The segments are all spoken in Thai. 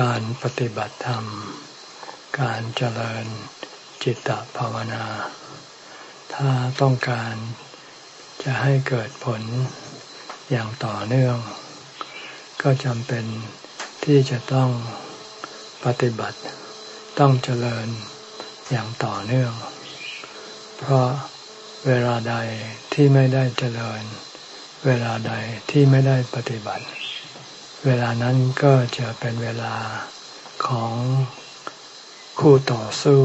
การปฏิบัติธรรม การเจริญจิตตภาวนา ถ้าต้องการจะให้เกิดผลอย่างต่อเนื่อง ก็จำเป็นที่จะต้องปฏิบัติต้องเจริญอย่างต่อเนื่อง เพราะเวลาใดที่ไม่ได้เจริญ เวลาใดที่ไม่ได้ปฏิบัติ เวลานั้นก็จะเป็นเวลาของคู่ต่อสู้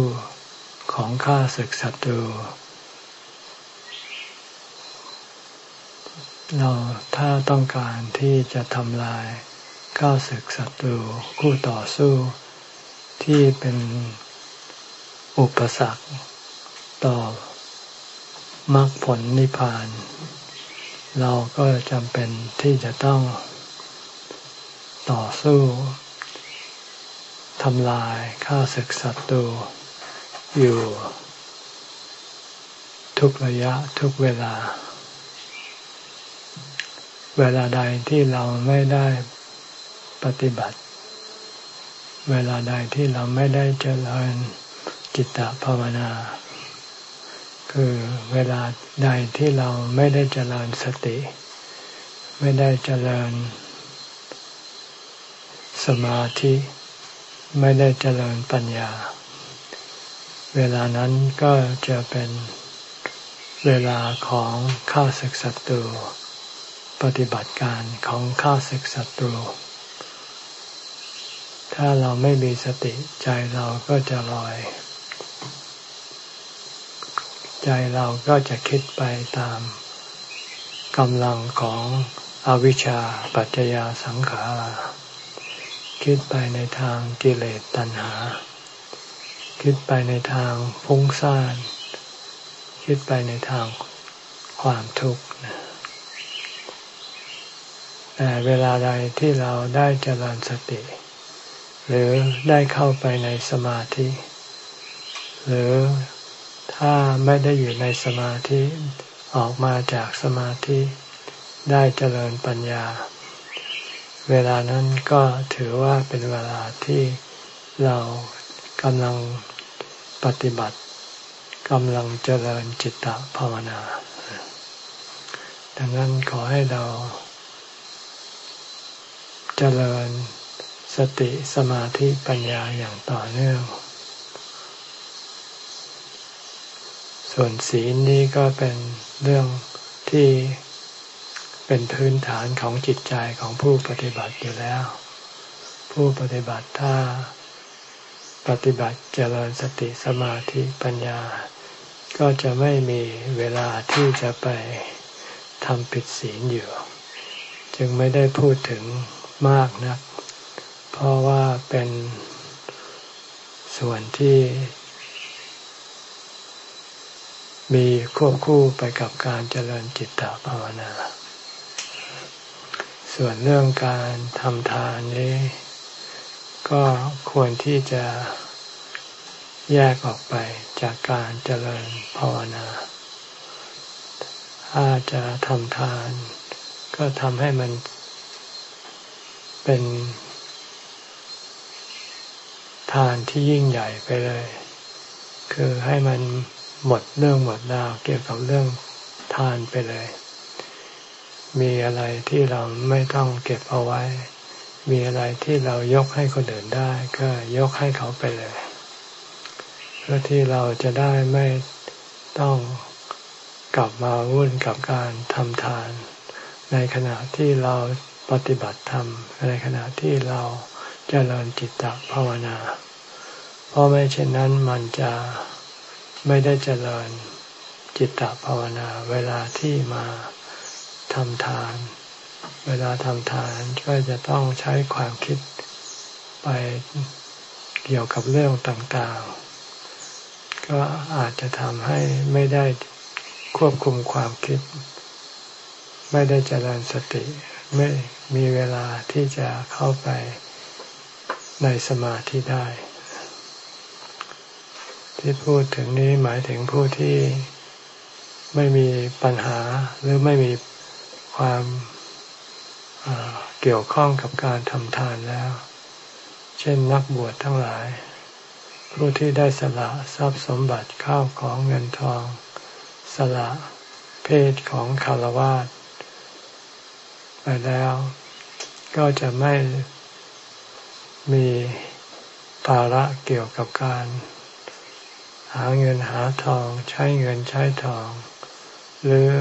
ของข้าศึกศัตรู เราถ้าต้องการที่จะทำลายข้าศึกศัตรูคู่ต่อสู้ที่เป็นอุปสรรคต่อมรรคผลนิพพาน เราก็จำเป็นที่จะต้อง ต่อสู้ทำลายข้าศึกศัตรูอยู่ ทุกระยะทุกเวลา เวลาใดที่เราไม่ได้ปฏิบัติ เวลาใดที่เราไม่ได้เจริญจิตตภาวนา คือเวลาใดที่เราไม่ได้เจริญสติ ไม่ได้เจริญ สมาธิไม่ได้เจริญปัญญา เวลานั้นก็จะเป็นเวลาของข้าศึกศัตรู ปฏิบัติการของข้าศึกศัตรู ถ้าเราไม่มีสติใจเราก็จะลอย ใจเราก็จะคิดไปตามกำลังของอวิชชาปัจจยาสังขารา คิดไปในทางกิเลสตัณหา คิดไปในทางฟุ้งซ่าน คิดไปในทางความทุกข์แต่เวลาใดที่เราได้เจริญสติ หรือได้เข้าไปในสมาธิ หรือถ้าไม่ได้อยู่ในสมาธิออกมาจากสมาธิ ได้เจริญปัญญา เวลานั้นก็ถือว่าเป็นเวลาที่เรากำลังปฏิบัติกำลังเจริญจิตตภาวนา ดังนั้นขอให้เรา เจริญสติสมาธิปัญญาอย่างต่อเนื่อง ส่วนศีลนี้ก็เป็นเรื่องที่ เป็นพื้นฐานของจิตใจของผู้ปฏิบัติอยู่แล้ว ผู้ปฏิบัติถ้า ปฏิบัติเจริญสติสมาธิปัญญา ก็จะไม่มีเวลาที่จะไปทำผิดศีลอยู่ จึงไม่ได้พูดถึงมากนัก เพราะว่าเป็นส่วนที่ มีควบคู่ไปกับการเจริญจิตตภาวนา ส่วนเรื่องการทำทานนี้ ก็ควรที่จะแยกออกไปจากการเจริญภาวนา ถ้าจะทำทาน ก็ทำให้มันเป็นทานที่ยิ่งใหญ่ไปเลย คือให้มันหมดเรื่องหมดราวเกี่ยวกับเรื่องทานไปเลย มีอะไรที่เราไม่ต้องเก็บเอาไว้ มีอะไรที่เรายกให้คนอื่นได้ ก็ยกให้เขาไปเลย เพื่อที่เราจะได้ไม่ต้องกลับมาวุ่นกับการทำทาน ในขณะที่เราปฏิบัติธรรม ในขณะที่เราจเจริญจิตตภาวนา เพราะไม่เช่นนั้นมันจะไม่ได้เจริญจิตตภาวนาเวลาที่มา ทำทาน เวลาทำทานก็จะต้องใช้ความคิดไปเกี่ยวกับเรื่องต่างๆ ก็อาจจะทำให้ไม่ได้ควบคุมความคิด ไม่ได้เจริญสติ ไม่มีเวลาที่จะเข้าไปในสมาธิได้ ที่พูดถึงนี้หมายถึงผู้ที่ไม่มีปัญหาหรือไม่มี ความเกี่ยวข้องกับการทำทานแล้ว เช่นนักบวชทั้งหลาย ผู้ที่ได้สละทรัพย์สมบัติข้าวของเงินทอง สละเพศของคารวาสไปแล้ว ก็จะไม่มีภาระเกี่ยวกับการหาเงินหาทองใช้เงินใช้ทอง หรือ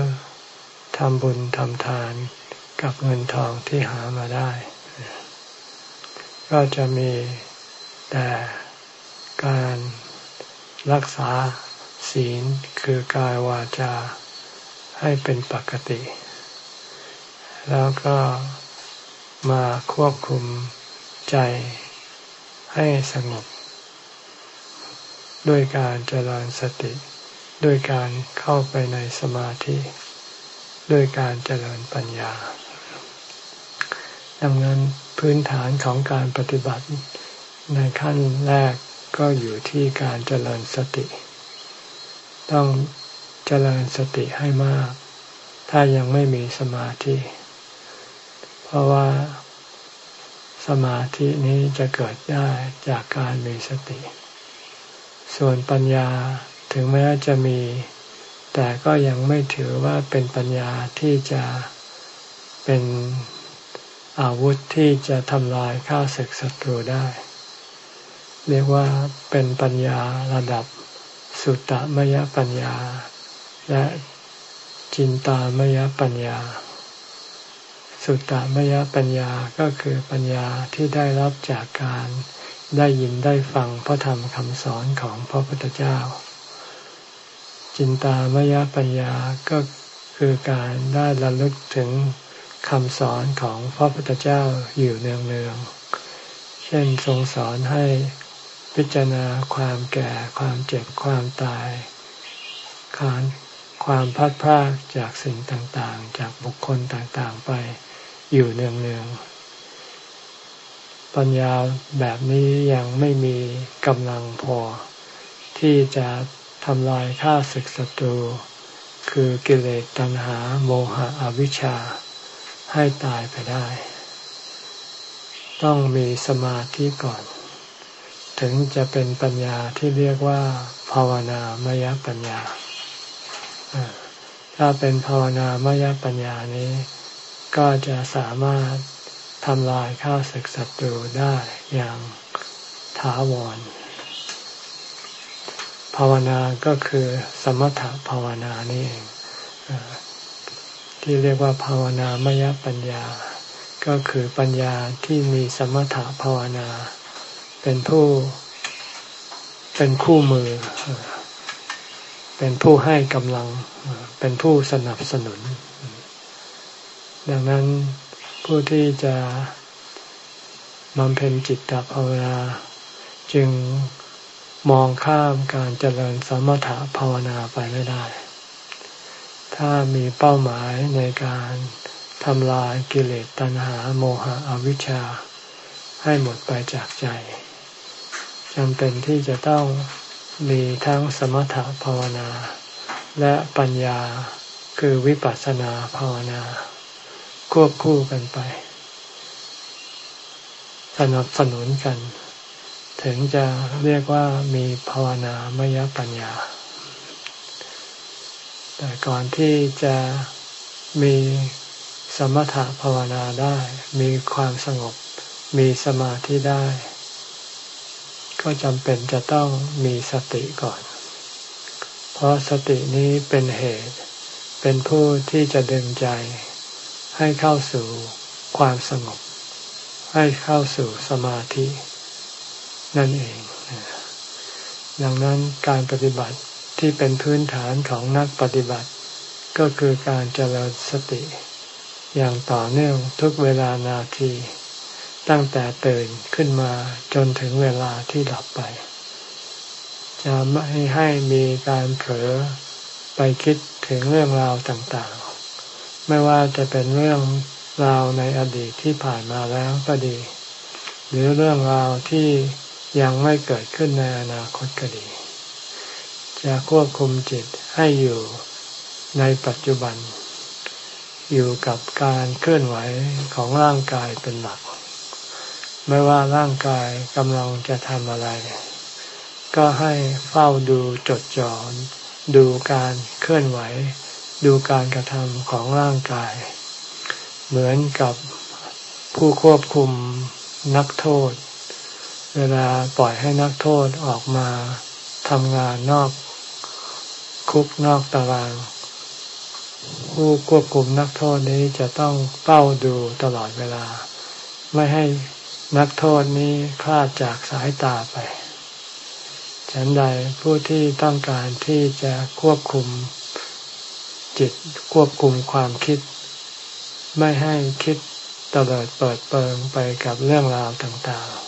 ทำบุญทำทานกับเงินทองที่หามาได้ ก็จะมีแต่การรักษาศีลคือกายวาจาให้เป็นปกติ แล้วก็มาควบคุมใจให้สงบ ด้วยการเจริญสติ ด้วยการเข้าไปในสมาธิ ด้วยการเจริญปัญญา ดังนั้นพื้นฐานของการปฏิบัติในขั้นแรกก็อยู่ที่การเจริญสติ ต้องเจริญสติให้มาก ถ้ายังไม่มีสมาธิ เพราะว่าสมาธินี้จะเกิดได้จากการมีสติ ส่วนปัญญาถึงแม้จะมี แต่ก็ยังไม่ถือว่าเป็นปัญญาที่จะเป็นอาวุธที่จะทำลายข้าศึกศัตรูได้ เรียกว่าเป็นปัญญาระดับสุตตมยปัญญา และจินตามยปัญญา สุตตมยปัญญาก็คือปัญญาที่ได้รับจากการได้ยินได้ฟังพระธรรมคำสอนของพระพุทธเจ้า จินตามยปัญญาก็คือการได้ระลึกถึงคำสอนของพระพุทธเจ้าอยู่เนืองๆ เช่นทรงสอนให้พิจารณาความแก่ความเจ็บความตายการความพัดพรากจากสิ่งต่างๆ จากบุคคลต่างๆไปอยู่เนืองๆ ปัญญาแบบนี้ยังไม่มีกำลังพอที่จะำลายข้าศึกศัตรู คือกิเลสตัณหาโมหะอวิชชา ให้ตายไปได้ ต้องมีสมาธิก่อน ถึงจะเป็นปัญญาที่เรียกว่า ภาวนามยปัญญา ถ้าเป็นภาวนามยปัญญานี้ ก็จะสามารถทำลายข้าศึกศัตรูได้อย่างถาวร ภาวนาก็คือสมถภาวนานี่เองที่เรียกว่าภาวนามยปัญญา ก็คือปัญญาที่มีสมถภาวนา เป็นผู้เป็นคู่มือ เป็นผู้ให้กำลัง เป็นผู้สนับสนุน ดังนั้นผู้ที่จะบำเพ็ญจิตตภาวนาจึง มองข้ามการเจริญสมถะภาวนาไปไม่ได้ ถ้ามีเป้าหมายในการทำลายกิเลสตัณหาโมหะอวิชชา ให้หมดไปจากใจจำเป็นที่จะต้องมีทั้งสมถะภาวนา และปัญญาคือวิปัสสนาภาวนา ควบคู่กันไป สนับสนุนกัน ถึงจะเรียกว่ามีภาวนามยปัญญา แต่ก่อนที่จะมีสมถะภาวนาได้ มีความสงบ มีสมาธิได้ ก็จำเป็นจะต้องมีสติก่อน เพราะสตินี้เป็นเหตุ เป็นผู้ที่จะดึงใจ ให้เข้าสู่ความสงบ ให้เข้าสู่สมาธิ นั่นเอง ดังนั้นการปฏิบัติที่เป็นพื้นฐานของนักปฏิบัติ ก็คือการเจริญสติ อย่างต่อเนื่องทุกเวลานาที ตั้งแต่ตื่นขึ้นมาจนถึงเวลาที่หลับไป จะไม่ให้มีการเผลอไปคิดถึงเรื่องราวต่างๆ ไม่ว่าจะเป็นเรื่องราวในอดีตที่ผ่านมาแล้วก็ดี หรือเรื่องราวที่ ยังไม่เกิดขึ้นในอนาคตก็ดี จะควบคุมจิตให้อยู่ในปัจจุบัน อยู่กับการเคลื่อนไหวของร่างกายเป็นหลัก ไม่ว่าร่างกายกำลังจะทำอะไร ก็ให้เฝ้าดูจดจ่อดูการเคลื่อนไหว ดูการกระทำของร่างกาย เหมือนกับผู้ควบคุมนักโทษ เวลาปล่อยให้นักโทษออกมาทำงานนอกคุกนอกตาราง ผู้ควบคุมนักโทษนี้จะต้องเฝ้าดูตลอดเวลา ไม่ให้นักโทษนี้คลาดจากสายตาไป ฉันใดผู้ที่ต้องการที่จะควบคุมจิตควบคุมความคิด ไม่ให้คิดตเลิดเปิดเปิงไปกับเรื่องราวต่างๆ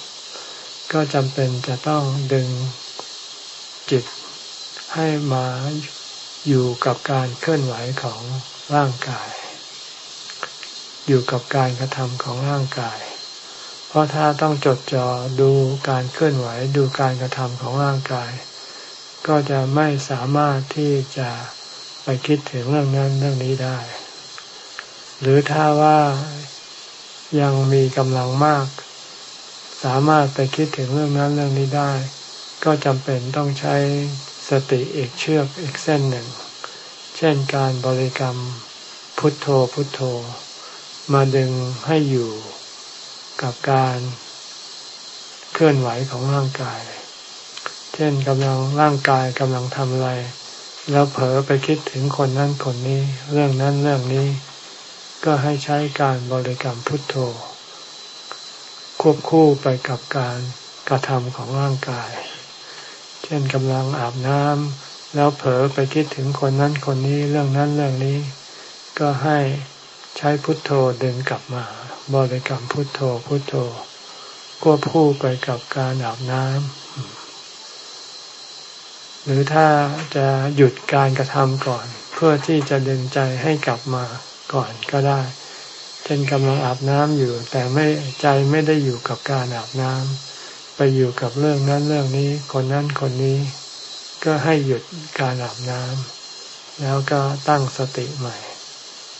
ก็จำเป็นจะต้องดึงจิตให้มาอยู่กับการเคลื่อนไหวของร่างกาย อยู่กับการกระทำของร่างกาย เพราะถ้าต้องจดจ่อดูการเคลื่อนไหวดูการกระทำของร่างกาย ก็จะไม่สามารถที่จะไปคิดถึงเรื่องนั้นเรื่องนี้ได้ หรือถ้าว่ายังมีกำลังมาก สามารถไปคิดถึงเรื่องนั้นเรื่องนี้ได้ ก็จำเป็นต้องใช้สติอีกเชือกอีกเส้นหนึ่ง เช่นการบริกรรมพุทโธพุทโธ มาดึงให้อยู่กับการเคลื่อนไหวของร่างกาย เช่นกำลังร่างกายกำลังทำอะไร แล้วเผลอไปคิดถึงคนนั้นคนนี้ เรื่องนั้นเรื่องนี้ ก็ให้ใช้การบริกรรมพุทโธ ควบคู่ไปกับการกระทำของร่างกาย เช่นกำลังอาบน้ำแล้วเผลอไปคิดถึงคนนั้นคนนี้เรื่องนั้นเรื่องนี้ ก็ให้ใช้พุทโธเดินกลับมา บริกรรมพุทโธพุทโธ ควบคู่ไปกับการอาบน้ำหรือถ้าจะหยุดการกระทำก่อน เพื่อที่จะดึงใจให้กลับมาก่อนก็ได้ ช่นกำลังอาบน้ำอยู่ แต่ไม่ใจไม่ได้อยู่กับการอาบน้ำไปอยู่กับเรื่องนั้นเรื่องนี้คนนั้นคนนี้ ก็ให้หยุดการอาบน้ำแล้วก็ตั้งสติใหม่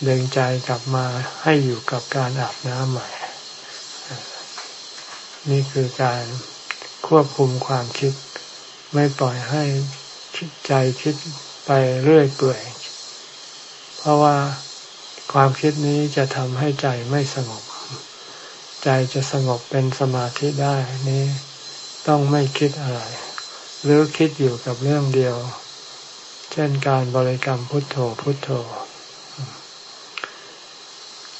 ดึงใจกลับมาให้อยู่กับการอาบน้ำใหม่ นี่คือการควบคุมความคิด ไม่ปล่อยให้ใจคิดไปเรื่อยเปื่อย เพราะว่า ความคิดนี้จะทำให้ใจไม่สงบ ใจจะสงบเป็นสมาธิได้นี้ต้องไม่คิดอะไร หรือคิดอยู่กับเรื่องเดียว เช่นการบริกรรมพุทโธพุทโธ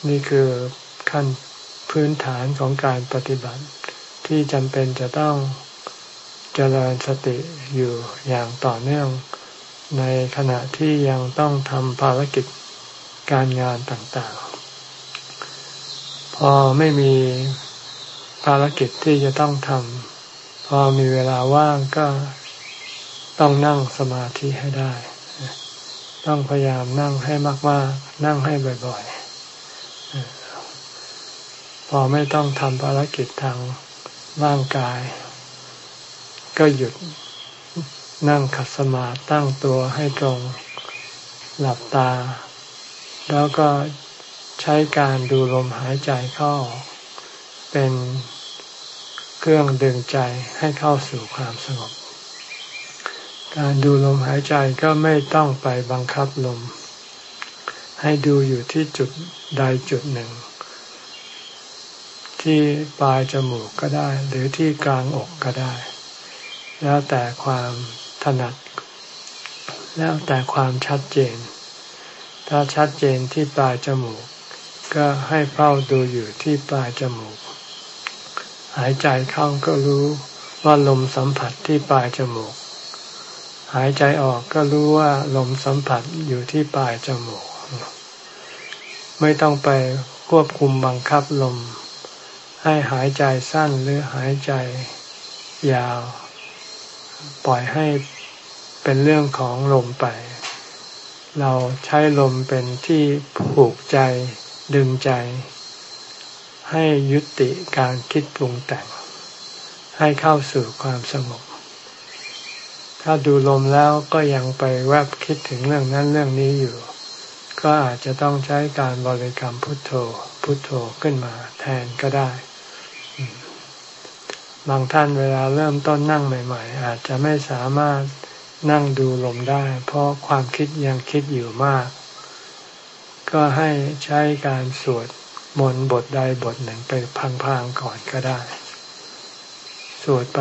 นี่คือขั้นพื้นฐานของการปฏิบัติ ที่จำเป็นจะต้องเจริญสติอยู่อย่างต่อเนื่อง ในขณะที่ยังต้องทำภารกิจ การงานต่างๆ พอไม่มีภารกิจที่จะต้องทำพอมีเวลาว่างก็ต้องนั่งสมาธิให้ได้ ต้องพยายามนั่งให้มากๆ นั่งให้บ่อยๆ พอไม่ต้องทำภารกิจทางร่างกาย ก็หยุดนั่งขัดสมาตั้งตัวให้ตรงหลับตา แล้วก็ใช้การดูลมหายใจเข้า เป็นเครื่องดึงใจให้เข้าสู่ความสงบ การดูลมหายใจก็ไม่ต้องไปบังคับลม ให้ดูอยู่ที่จุดใดจุดหนึ่ง ที่ปลายจมูกก็ได้ หรือที่กลางอกก็ได้ แล้วแต่ความถนัด แล้วแต่ความชัดเจน ถ้าชัดเจนที่ปลายจมูก ก็ให้เฝ้าดูอยู่ที่ปลายจมูก หายใจเข้าก็รู้ว่าลมสัมผัสที่ปลายจมูก หายใจออกก็รู้ว่าลมสัมผัสอยู่ที่ปลายจมูก ไม่ต้องไปควบคุมบังคับลม ให้หายใจสั้นหรือหายใจยาว ปล่อยให้เป็นเรื่องของลมไป เราใช้ลมเป็นที่ผูกใจดึงใจ ให้ยุติการคิดปรุงแต่ง ให้เข้าสู่ความสงบถ้าดูลมแล้วก็ยังไปแวบคิดถึงเรื่องนั้นเรื่องนี้อยู่ ก็อาจจะต้องใช้การบริกรรมพุทโธ พุทโธขึ้นมาแทนก็ได้ บางท่านเวลาเริ่มต้นนั่งใหม่ ๆ อาจจะไม่สามารถ นั่งดูลมได้ เพราะความคิดยังคิดอยู่มาก ก็ให้ใช้การสวดมนต์บทใดบทหนึ่งไปพังๆก่อนก็ได้ สวดไป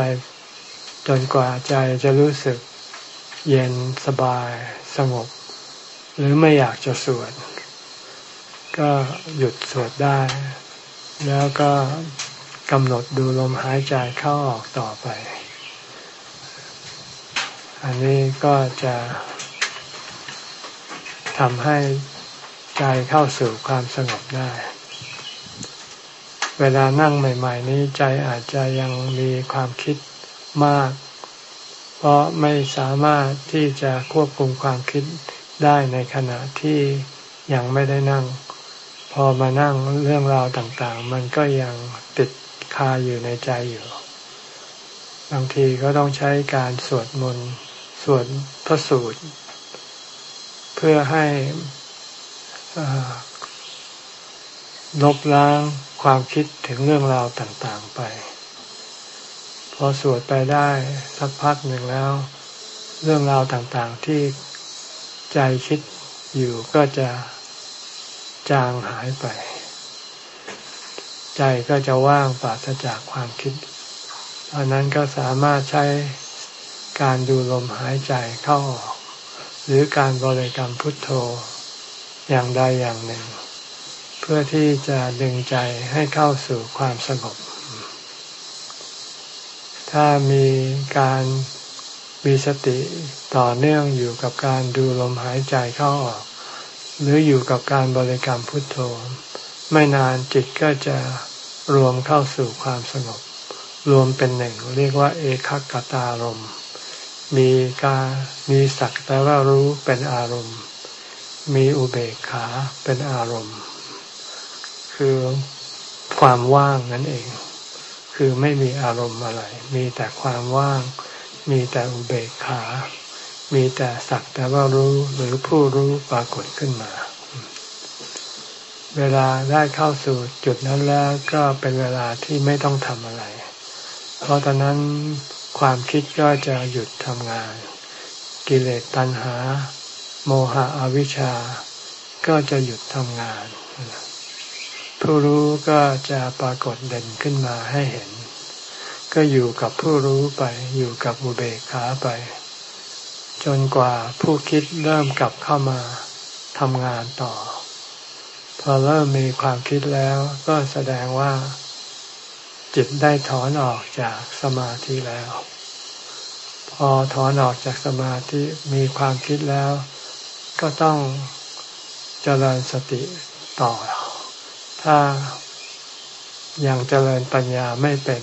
จนกว่าใจจะรู้สึกเย็นสบายสงบ หรือไม่อยากจะสวด ก็หยุดสวดได้ แล้วก็กำหนดดูลมหายใจเข้าออกต่อไป อันนี้ก็จะทำให้ใจเข้าสู่ความสงบได้ เวลานั่งใหม่ ๆ นี้ใจอาจจะยังมีความคิดมาก เพราะไม่สามารถที่จะควบคุมความคิดได้ในขณะที่ยังไม่ได้นั่ง พอมานั่งเรื่องราวต่างๆ มันก็ยังติดคาอยู่ในใจอยู่ บางทีก็ต้องใช้การสวดมนต์ สวดพระสูตร เพื่อให้ลบล้างความคิดถึงเรื่องราวต่างๆไป พอสวดไปได้สักพักหนึ่งแล้ว เรื่องราวต่างๆที่ใจคิดอยู่ก็จะจางหายไป ใจก็จะว่างปราศจากความคิดอันนั้นก็สามารถใช้ การดูลมหายใจเข้าออก หรือการบริกรรมพุทโธอย่างใดอย่างหนึ่ง เพื่อที่จะดึงใจให้เข้าสู่ความสงบ ถ้ามีการมีสติต่อเนื่องอยู่กับการดูลมหายใจเข้าออก หรืออยู่กับการบริกรรมพุทโธ ไม่นานจิตก็จะรวมเข้าสู่ความสงบ รวมเป็นหนึ่งเรียกว่าเอกัคตารม มีการมีสักแต่ว่ารู้เป็นอารมณ์ มีอุเบกขาเป็นอารมณ์ คือความว่างนั่นเอง คือไม่มีอารมณ์อะไร มีแต่ความว่าง มีแต่อุเบกขา มีแต่สักแต่ว่ารู้หรือผู้รู้ปรากฏขึ้นมา เวลาได้เข้าสู่จุดนั้นแล้วก็เป็นเวลาที่ไม่ต้องทำอะไร เพราะตอนนั้น ความคิดก็จะหยุดทำงาน กิเลสตัณหา โมหะอวิชชา ก็จะหยุดทำงาน ผู้รู้ก็จะปรากฏเด่นขึ้นมาให้เห็น ก็อยู่กับผู้รู้ไป อยู่กับอุเบกขาไป จนกว่าผู้คิดเริ่มกลับเข้ามาทำงานต่อ พอเริ่มมีความคิดแล้วก็แสดงว่า จิตได้ถอนออกจากสมาธิแล้ว พอถอนออกจากสมาธิมีความคิดแล้ว ก็ต้องเจริญสติต่อ ถ้ายังเจริญปัญญาไม่เป็น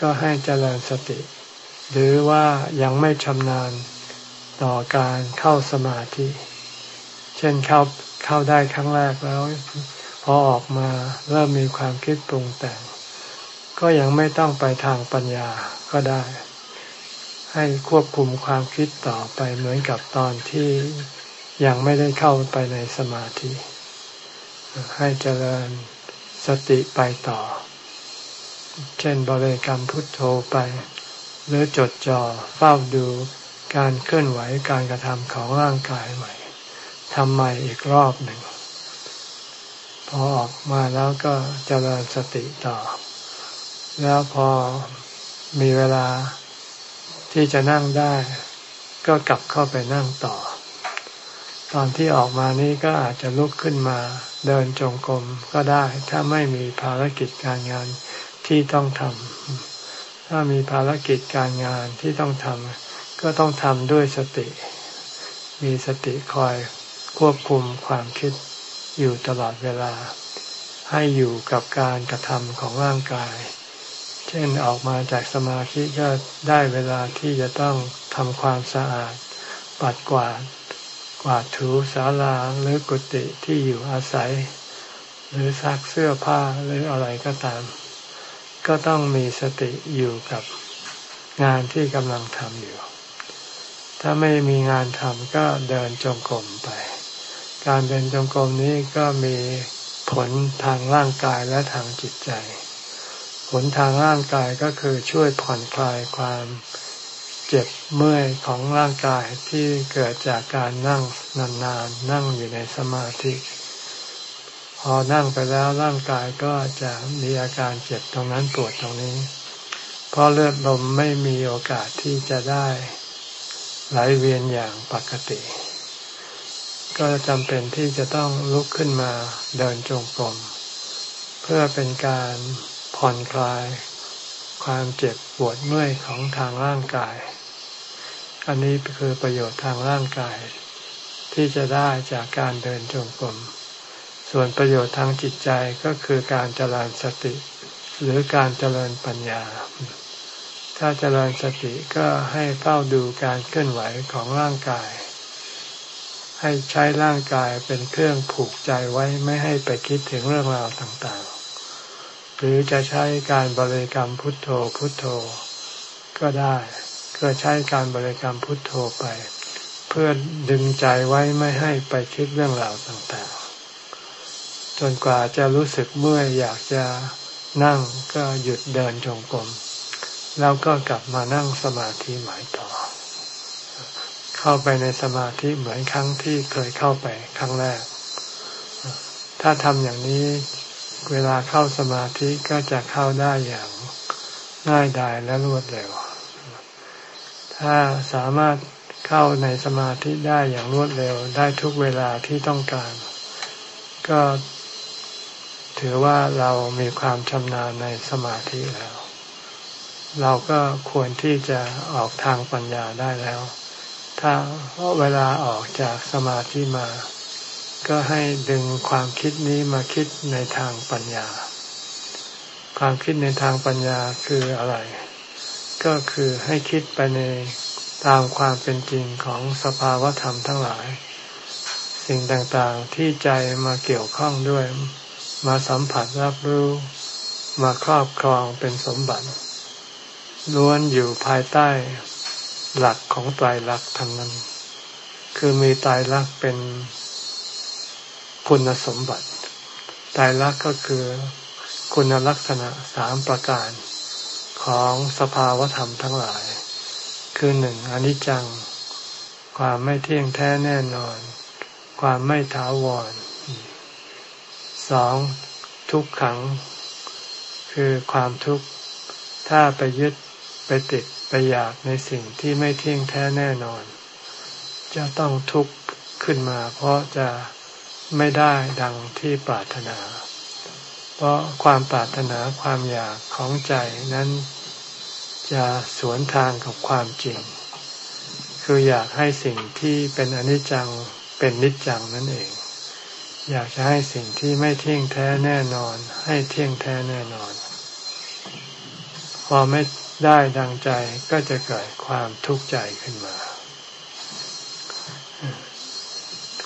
ก็ให้เจริญสติ หรือว่ายังไม่ชำนาญต่อการเข้าสมาธิ เช่นเข้าเข้าได้ครั้งแรกแล้ว พอออกมาเริ่มมีความคิดปรุงแต่ง ก็ยังไม่ต้องไปทางปัญญาก็ได้ ให้ควบคุมความคิดต่อไปเหมือนกับตอนที่ยังไม่ได้เข้าไปในสมาธิ ให้เจริญสติไปต่อ เช่นบริกรรมพุทโธไป หรือจดจ่อเฝ้าดูการเคลื่อนไหวการกระทำของร่างกายใหม่ทำใหม่อีกรอบหนึ่ง พอออกมาแล้วก็เจริญสติต่อ แล้วพอมีเวลาที่จะนั่งได้ ก็กลับเข้าไปนั่งต่อ ตอนที่ออกมานี้ก็อาจจะลุกขึ้นมาเดินจงกรมก็ได้ ถ้าไม่มีภารกิจการงานที่ต้องทำถ้ามีภารกิจการงานที่ต้องทำก็ต้องทำด้วยสติ มีสติคอยควบคุมความคิดอยู่ตลอดเวลา ให้อยู่กับการกระทำของร่างกาย ช่นออกมาจากสมาธิก็ได้เวลาที่จะต้องทำความสะอาด ปัดกวาด กวาดถูสาลาหรือกุฏิที่อยู่อาศัย หรือซักเสื้อผ้าหรืออะไรก็ตาม ก็ต้องมีสติอยู่กับงานที่กำลังทำอยู่ ถ้าไม่มีงานทำก็เดินจงกรมไป การเดินจงกรมนี้ก็มีผลทางร่างกายและทางจิตใจ ผลทางร่างกายก็คือช่วยผ่อนคลายความเจ็บเมื่อยของร่างกายที่เกิดจากการนั่งนานๆนั่งอยู่ในสมาธิ พอนั่งไปแล้วร่างกายก็จะมีอาการเจ็บตรงนั้นปวดตรงนี้ เพราะเลือดลมไม่มีโอกาสที่จะได้ไหลเวียนอย่างปกติ ก็จำเป็นที่จะต้องลุกขึ้นมาเดินจงกรมเพื่อเป็นการ ผ่อนคลาย ความเจ็บปวดเมื่อยของทางร่างกาย อันนี้คือประโยชน์ทางร่างกาย ที่จะได้จากการเดินจงกรม ส่วนประโยชน์ทางจิตใจก็คือการเจริญสติ หรือการเจริญปัญญา ถ้าเจริญสติก็ให้เฝ้าดูการเคลื่อนไหวของร่างกาย ให้ใช้ร่างกายเป็นเครื่องผูกใจไว้ไม่ให้ไปคิดถึงเรื่องราวต่าง หรือจะใช้การบริกรรมพุทโธพุทโธ ก็ได้ก็ใช้การบริกรรมพุทโธไป เพื่อดึงใจไว้ไม่ให้ไปคิดเรื่องราวต่างๆ จนกว่าจะรู้สึกเมื่อยอยากจะนั่งก็หยุดเดินจงกรมแล้วก็กลับมานั่งสมาธิใหม่ต่อ เข้าไปในสมาธิเหมือนครั้งที่เคยเข้าไปครั้งแรก ถ้าทำอย่างนี้ เวลาเข้าสมาธิก็จะเข้าได้อย่างง่ายดายและรวดเร็ว ถ้าสามารถเข้าในสมาธิได้อย่างรวดเร็วได้ทุกเวลาที่ต้องการ ก็ถือว่าเรามีความชำนาญในสมาธิแล้ว เราก็ควรที่จะออกทางปัญญาได้แล้ว ถ้าเวลาออกจากสมาธิมา ก็ให้ดึงความคิดนี้มาคิดในทางปัญญา ความคิดในทางปัญญาคืออะไร ก็คือให้คิดไปในตามความเป็นจริงของสภาวธรรมทั้งหลาย สิ่งต่างๆที่ใจมาเกี่ยวข้องด้วย มาสัมผัสรับรู้ มาครอบครองเป็นสมบัติ ล้วนอยู่ภายใต้หลักของไตรลักษณ์ทั้งนั้น คือมีไตรลักษณ์เป็น คุณสมบัติตายรักก็คือคุณลักษณะสามประการของสภาวธรรมทั้งหลาย คือหนึ่งอนิจจัง ความไม่เที่ยงแท้แน่นอน ความไม่ถาวรสองทุกขัง คือความทุกข์ ถ้าไปยึดไปติดไปอยากในสิ่งที่ไม่เที่ยงแท้แน่นอน จะต้องทุกข์ขึ้นมาเพราะจะ ไม่ได้ดังที่ปรารถนา เพราะความปรารถนาความอยากของใจนั้นจะสวนทางกับความจริง คืออยากให้สิ่งที่เป็นอนิจจังเป็นนิจจังนั่นเอง อยากจะให้สิ่งที่ไม่เที่ยงแท้แน่นอน ให้เที่ยงแท้แน่นอน พอไม่ได้ดังใจก็จะเกิดความทุกข์ใจขึ้นมา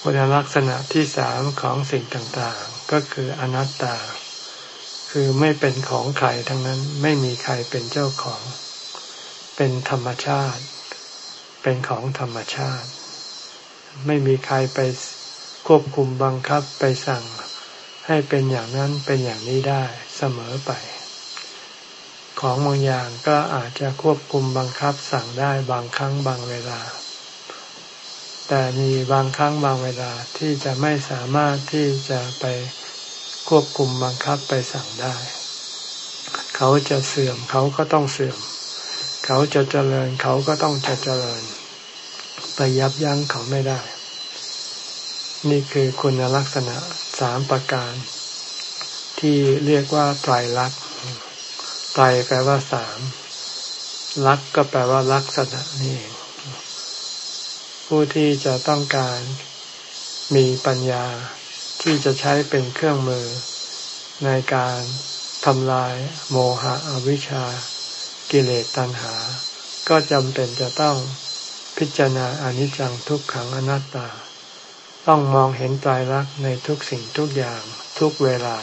คุณลักษณะที่สามของสิ่งต่างๆ ก็คืออนัตตา คือไม่เป็นของใครทั้งนั้นไม่มีใครเป็นเจ้าของ เป็นธรรมชาติ เป็นของธรรมชาติ ไม่มีใครไปควบคุมบังคับไปสั่ง ให้เป็นอย่างนั้นเป็นอย่างนี้ได้เสมอไป ของบางอย่างก็อาจจะควบคุมบังคับสั่งได้บางครั้งบางเวลา แต่มีบางครั้งบางเวลาที่จะไม่สามารถที่จะไปควบคุมบังคับไปสั่งได้ เขาจะเสื่อมเขาก็ต้องเสื่อม เขาจะเจริญเขาก็ต้องจะเจริญ ไปยับยั้งเขาไม่ได้ นี่คือคุณลักษณะสามประการ ที่เรียกว่าไตรลักษณ์ไตรแปลว่าสามลักก็แปลว่าลักษณะนี่เอง ผู้ที่จะต้องการมีปัญญาที่จะใช้เป็นเครื่องมือ ในการทำลายโมหะอวิชชา กิเลสตัณหา ก็จำเป็นจะต้องพิจารณาอนิจจังทุกขังอนัตตา ต้องมองเห็นตายรักในทุกสิ่งทุกอย่างทุกเวลา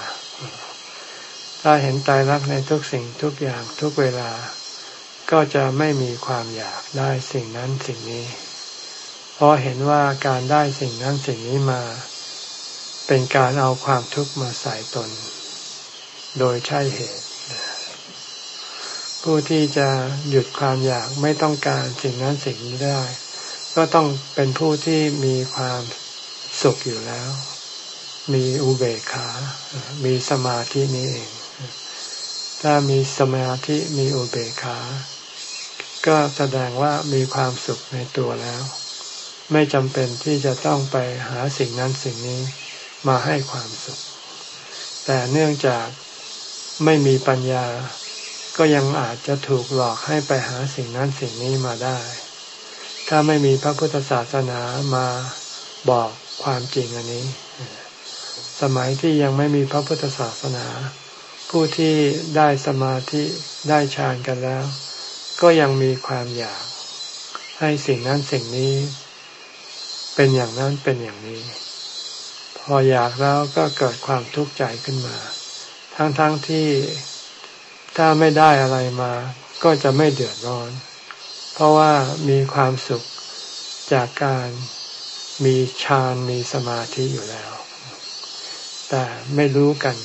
ถ้าเห็นตายรักในทุกสิ่งทุกอย่างทุกเวลา ก็จะไม่มีความอยากได้สิ่งนั้นสิ่งนี้ เพราะเห็นว่าการได้สิ่งนั้นสิ่งนี้มา เป็นการเอาความทุกข์มาใส่ตน โดยใช่เหตุ ผู้ที่จะหยุดความอยากไม่ต้องการสิ่งนั้นสิ่งนี้ได้ ก็ต้องเป็นผู้ที่มีความสุขอยู่แล้ว มีอุเบกขา มีสมาธินี้เอง ถ้ามีสมาธิมีอุเบกขา ก็แสดงว่ามีความสุขในตัวแล้ว ไม่จำเป็นที่จะต้องไปหาสิ่งนั้นสิ่งนี้มาให้ความสุข แต่เนื่องจากไม่มีปัญญา ก็ยังอาจจะถูกหลอกให้ไปหาสิ่งนั้นสิ่งนี้มาได้ ถ้าไม่มีพระพุทธศาสนามาบอกความจริงอันนี้ สมัยที่ยังไม่มีพระพุทธศาสนา ผู้ที่ได้สมาธิได้ฌานกันแล้ว ก็ยังมีความอยากให้สิ่งนั้นสิ่งนี้ เป็นอย่างนั้นเป็นอย่างนี้ พออยากแล้วก็เกิดความทุกข์ใจขึ้นมา ทั้งๆทที่ถ้าไม่ได้อะไรมา ก็จะไม่เดือดร้อน เพราะว่ามีความสุขจากการมีฌานมีสมาธิอยู่แล้ว แต่ไม่รู้กัน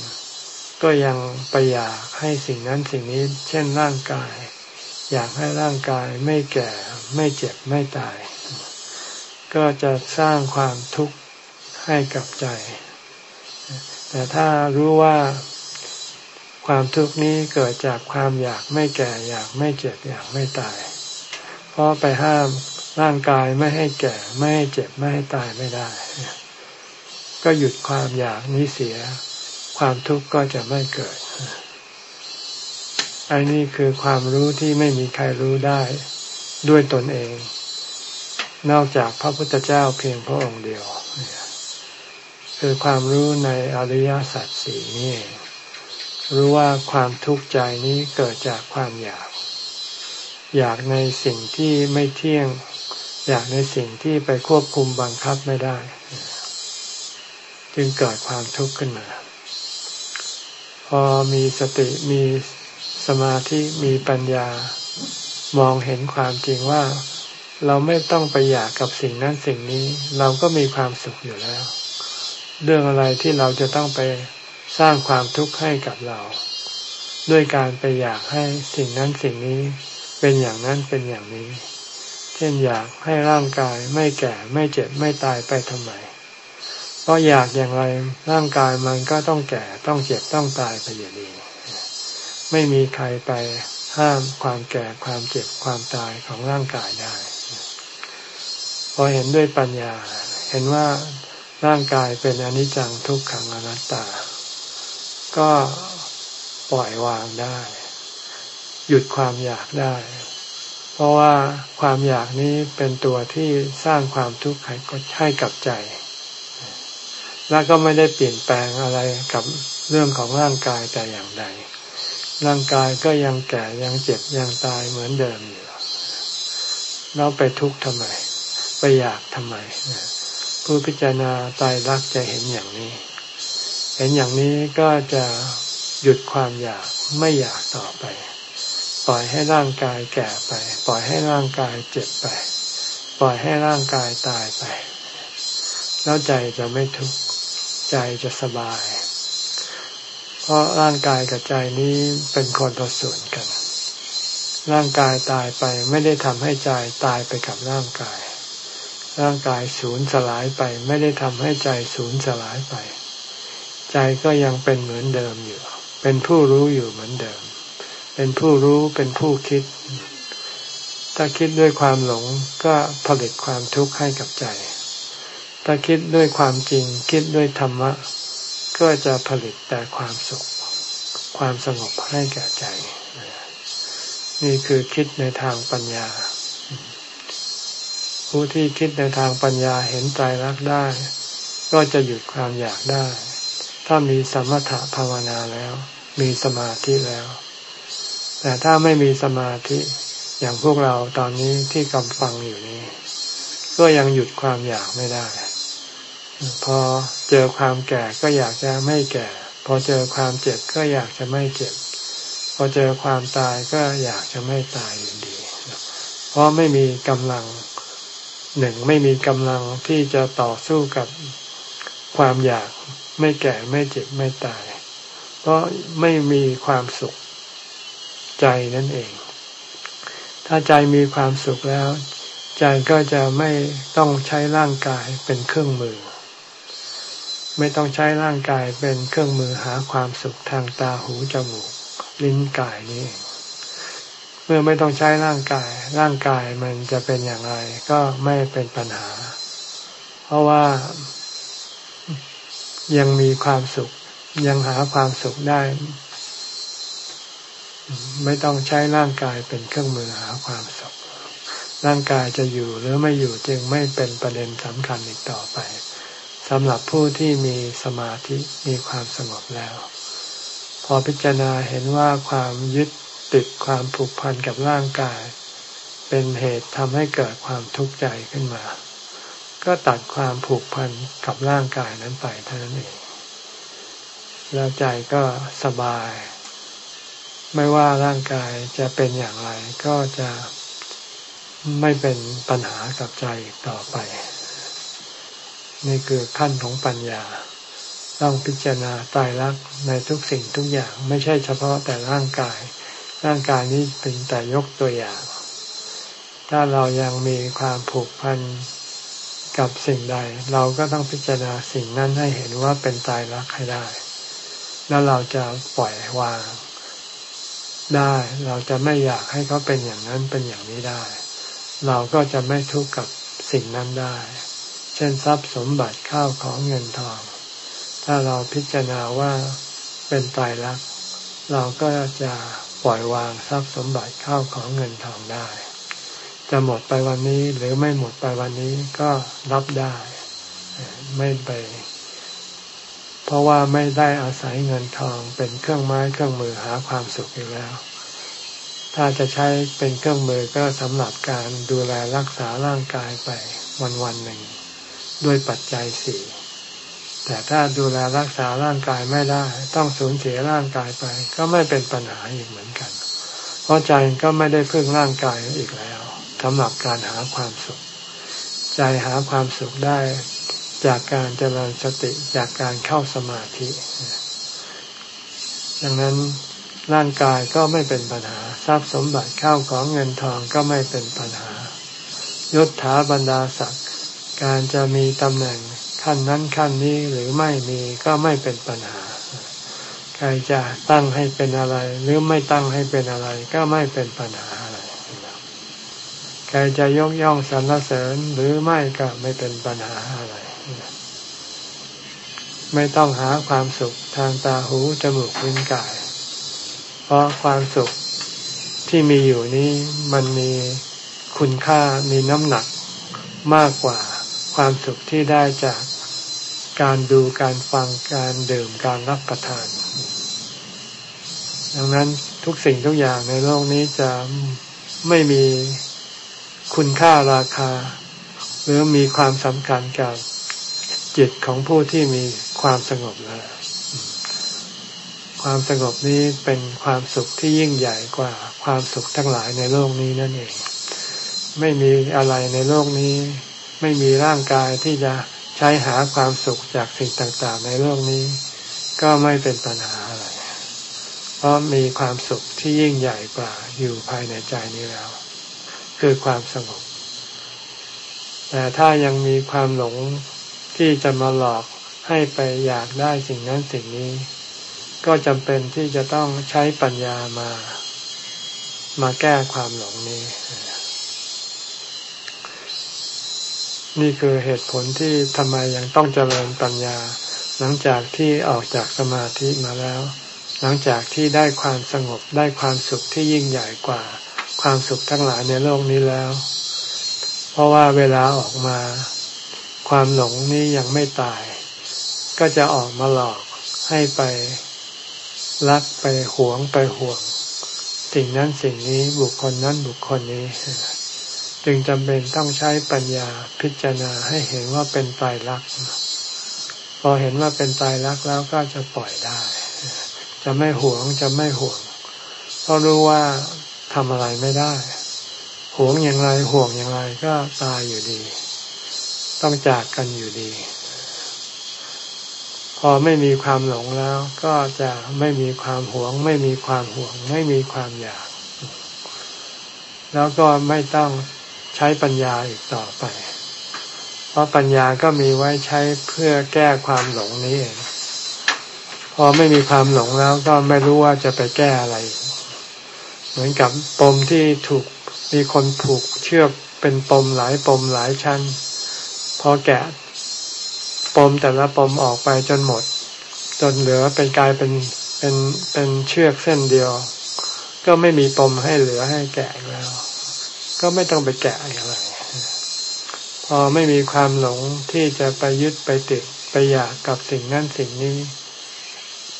ก็ยังไปอยากให้สิ่งนั้นสิ่งนี้ เช่นร่างกาย อยากให้ร่างกายไม่แก่ไม่เจ็บไม่ตาย ก็จะสร้างความทุกข์ให้กับใจ แต่ถ้ารู้ว่าความทุกข์นี้เกิดจากความอยากไม่แก่อยากไม่เจ็บอยากไม่ตาย เพราะไปห้ามร่างกายไม่ให้แก่ไม่ให้เจ็บไม่ให้ตายไม่ได้ ก็หยุดความอยากนี้เสีย ความทุกข์ก็จะไม่เกิดอันนี้คือความรู้ที่ไม่มีใครรู้ได้ด้วยตนเอง นอกจากพระพุทธเจ้าเพียงพระองค์เดียว คือความรู้ในอริยสัจสี่นี่รู้ว่าความทุกข์ใจนี้เกิดจากความอยาก อยากในสิ่งที่ไม่เที่ยง อยากในสิ่งที่ไปควบคุมบังคับไม่ได้ จึงเกิดความทุกข์ขึ้นมา พอมีสติมีสมาธิมีปัญญามองเห็นความจริงว่า เราไม่ต้องไปอยากกับสิ่งนั้นสิ่งนี้ เราก็มีความสุขอยู่แล้ว เรื่องอะไรที่เราจะต้องไปสร้างความทุกข์ให้กับเรา ด้วยการไปอยากให้สิ่งนั้นสิ่งนี้ เป็นอย่างนั้นเป็นอย่างนี้ เช่นอยากให้ร่างกายไม่แก่ไม่เจ็บไม่ตายไปทำไมเพราะอยากอย่างไรร่างกายมันก็ต้องแก่ต้องเจ็บต้องตายไปอย่างนี้ไม่มีใครไปห้ามความแก่ความเจ็บความตายของร่างกายได้ อเห็นด้วยปัญญา เห็นว่าร่างกายเป็นอนิจจังทุกขังอนัตตา ก็ปล่อยวางได้ หยุดความอยากได้ เพราะว่าความอยากนี้เป็นตัวที่สร้างความทุกข์ให้กับใจ แล้วก็ไม่ได้เปลี่ยนแปลงอะไรกับเรื่องของร่างกายแต่อย่างใด ร่างกายก็ยังแก่ยังเจ็บยังตายเหมือนเดิมอยู่เราไปทุกข์ทำไม ไปอยากทำไม ผู้พิจารณาตายรักจะเห็นอย่างนี้ เห็นอย่างนี้ก็จะหยุดความอยากไม่อยากต่อไป ปล่อยให้ร่างกายแก่ไป ปล่อยให้ร่างกายเจ็บไป ปล่อยให้ร่างกายตายไป แล้วใจจะไม่ทุกข์ใจจะสบาย เพราะร่างกายกับใจนี้เป็นคนละส่วนกัน ร่างกายตายไปไม่ได้ทำให้ใจตายไปกับร่างกาย ร่างกายสูญสลายไป ไม่ได้ทำให้ใจสูญสลายไป ใจก็ยังเป็นเหมือนเดิมอยู่ เป็นผู้รู้อยู่เหมือนเดิม เป็นผู้รู้เป็นผู้คิด ถ้าคิดด้วยความหลงก็ผลิตความทุกข์ให้กับใจ ถ้าคิดด้วยความจริง คิดด้วยธรรมะ ก็จะผลิตแต่ความสุข ความสงบให้แก่ใจ นี่คือคิดในทางปัญญา ผู้ที่คิดในทางปัญญาเห็นใจรักได้ ก็จะหยุดความอยากได้ ถ้ามีสมถะภาวนาแล้ว มีสมาธิแล้ว แต่ถ้าไม่มีสมาธิอย่างพวกเราตอนนี้ที่กำฟังอยู่นี้ ก็ยังหยุดความอยากไม่ได้ พอเจอความแก่ก็อยากจะไม่แก่ พอเจอความเจ็บก็อยากจะไม่เจ็บ พอเจอความตายก็อยากจะไม่ตายอยู่ดี เพราะไม่มีกำลัง หนึ่งไม่มีกำลังที่จะต่อสู้กับความอยากไม่แก่ไม่เจ็บไม่ตาย เพราะไม่มีความสุขใจนั่นเอง ถ้าใจมีความสุขแล้ว ใจก็จะไม่ต้องใช้ร่างกายเป็นเครื่องมือ ไม่ต้องใช้ร่างกายเป็นเครื่องมือหาความสุขทางตาหูจมูก ลิ้นกายนี้เเมื่อไม่ต้องใช้ร่างกาย ร่างกายมันจะเป็นอย่างไร ก็ไม่เป็นปัญหา เพราะว่ายังมีความสุข ยังหาความสุขได้ ไม่ต้องใช้ร่างกายเป็นเครื่องมือหาความสุข ร่างกายจะอยู่หรือไม่อยู่จึงไม่เป็นประเด็นสำคัญอีกต่อไปสำหรับผู้ที่มีสมาธิมีความสงบแล้ว พอพิจารณาเห็นว่าความยึด ติดความผูกพันกับร่างกาย เป็นเหตุทำให้เกิดความทุกข์ใจขึ้นมา ก็ตัดความผูกพันกับร่างกายนั้นไปเท่านั้นเอง แล้วใจก็สบาย ไม่ว่าร่างกายจะเป็นอย่างไรก็จะไม่เป็นปัญหากับใจต่อไป นี่คือขั้นของปัญญา ต้องพิจารณาตายรักในทุกสิ่งทุกอย่างไม่ใช่เฉพาะแต่ร่างกาย ร่างกายนี้เป็นแต่ยกตัวอย่าง ถ้าเรายังมีความผูกพันกับสิ่งใด เราก็ต้องพิจารณาสิ่งนั้นให้เห็นว่าเป็นตายรักให้ได้ แล้วเราจะปล่อยวางได้ เราจะไม่อยากให้เขาเป็นอย่างนั้นเป็นอย่างนี้ได้ เราก็จะไม่ทุกข์กับสิ่งนั้นได้ เช่นทรัพย์สมบัติข้าวของเงินทอง ถ้าเราพิจารณาว่าเป็นตายรัก เราก็จะ ปล่อยวางทรัพย์สมบัติเข้าของเงินทองได้ จะหมดไปวันนี้หรือไม่หมดไปวันนี้ก็รับได้ ไม่ไป เพราะว่าไม่ได้อาศัยเงินทองเป็นเครื่องไม้เครื่องมือหาความสุขอีกแล้ว ถ้าจะใช้เป็นเครื่องมือก็สำหรับการดูแลรักษาร่างกายไปวันวันหนึ่ง ด้วยปัจจัยสี่ แต่ถ้าดูแลรักษาร่างกายไม่ได้ ต้องสูญเสียร่างกายไป ก็ไม่เป็นปัญหาอีกเหมือนกัน เพราะใจก็ไม่ได้พึ่งร่างกายอีกแล้วสำหรับการหาความสุข ใจหาความสุขได้จากการเจริญสติจากการเข้าสมาธิ ดังนั้นร่างกายก็ไม่เป็นปัญหา ทรัพย์สมบัติเข้าของเงินทองก็ไม่เป็นปัญหายศถาบรรดาศักดิ์การจะมีตำแหน่ง ขั้นนั้นขั้นนี้หรือไม่มีก็ไม่เป็นปัญหา ใครจะตั้งให้เป็นอะไร หรือไม่ตั้งให้เป็นอะไรก็ไม่เป็นปัญหาอะไรใครจะยกย่องสรรเสริญหรือไม่ก็ไม่เป็นปัญหาอะไร ไม่ต้องหาความสุขทางตาหูจมูกลิ้นกาย เพราะความสุขที่มีอยู่นี้มันมีคุณค่ามีน้ำหนักมากกว่าความสุขที่ได้จาก การดูการฟังการดื่มการรับประทาน ดังนั้นทุกสิ่งทุกอย่างในโลกนี้จะไม่มีคุณค่าราคา หรือมีความสำคัญกับจิตของผู้ที่มีความสงบแล้วความสงบนี้เป็นความสุขที่ยิ่งใหญ่กว่าความสุขทั้งหลายในโลกนี้นั่นเอง ไม่มีอะไรในโลกนี้ ไม่มีร่างกายที่จะ ใช้หาความสุขจากสิ่งต่างๆ ในโลกนี้ ก็ไม่เป็นปัญหาอะไร เพราะมีความสุขที่ยิ่งใหญ่กว่าอยู่ภายในใจนี้แล้ว คือความสงบ แต่ถ้ายังมีความหลงที่จะมาหลอกให้ไปอยากได้สิ่งนั้นสิ่งนี้ ก็จำเป็นที่จะต้องใช้ปัญญามา มาแก้ความหลงนี้ นี่คือเหตุผลที่ทำไมยังต้องเจริญปัญญา หลังจากที่ออกจากสมาธิมาแล้ว หลังจากที่ได้ความสงบได้ความสุขที่ยิ่งใหญ่กว่า ความสุขทั้งหลายในโลกนี้แล้ว เพราะว่าเวลาออกมา ความหลงนี้ยังไม่ตาย ก็จะออกมาหลอกให้ไปรักไปหวงไปห่วง สิ่งนั้นสิ่งนี้บุคคลนั้นบุคคลนี้ จึงจำเป็นต้องใช้ปัญญาพิจารณาให้เห็นว่าเป็นตายรักพอเห็นว่าเป็นตายรักแล้วก็จะปล่อยได้ จะไม่หวงจะไม่หวงเพราะรู้ว่าทำอะไรไม่ได้หวงอย่างไรห่วงอย่างไรก็ตายอยู่ดี ต้องจากกันอยู่ดี พอไม่มีความหลงแล้ว ก็จะไม่มีความหวง ไม่มีความห่วง ไม่มีความอยาก แล้วก็ไม่ต้อง ใช้ปัญญาอีกต่อไป เพราะปัญญาก็มีไว้ใช้เพื่อแก้ความหลงนี้เองพอไม่มีความหลงแล้วก็ไม่รู้ว่าจะไปแก้อะไร เหมือนกับปมที่ถูกมีคนผูกเชือกเป็นปมหลายปมหลายชั้น พอแกะปมแต่ละปมออกไปจนหมด จนเหลือเป็นกลายเป็นเป็นเป็นเชือกเส้นเดียว ก็ไม่มีปมให้เหลือให้แกะแล้ว ก็ไม่ต้องไปแกะอะไร พอไม่มีความหลงที่จะไปยึดไปติดไปอยากกับสิ่งนั้นสิ่งนี้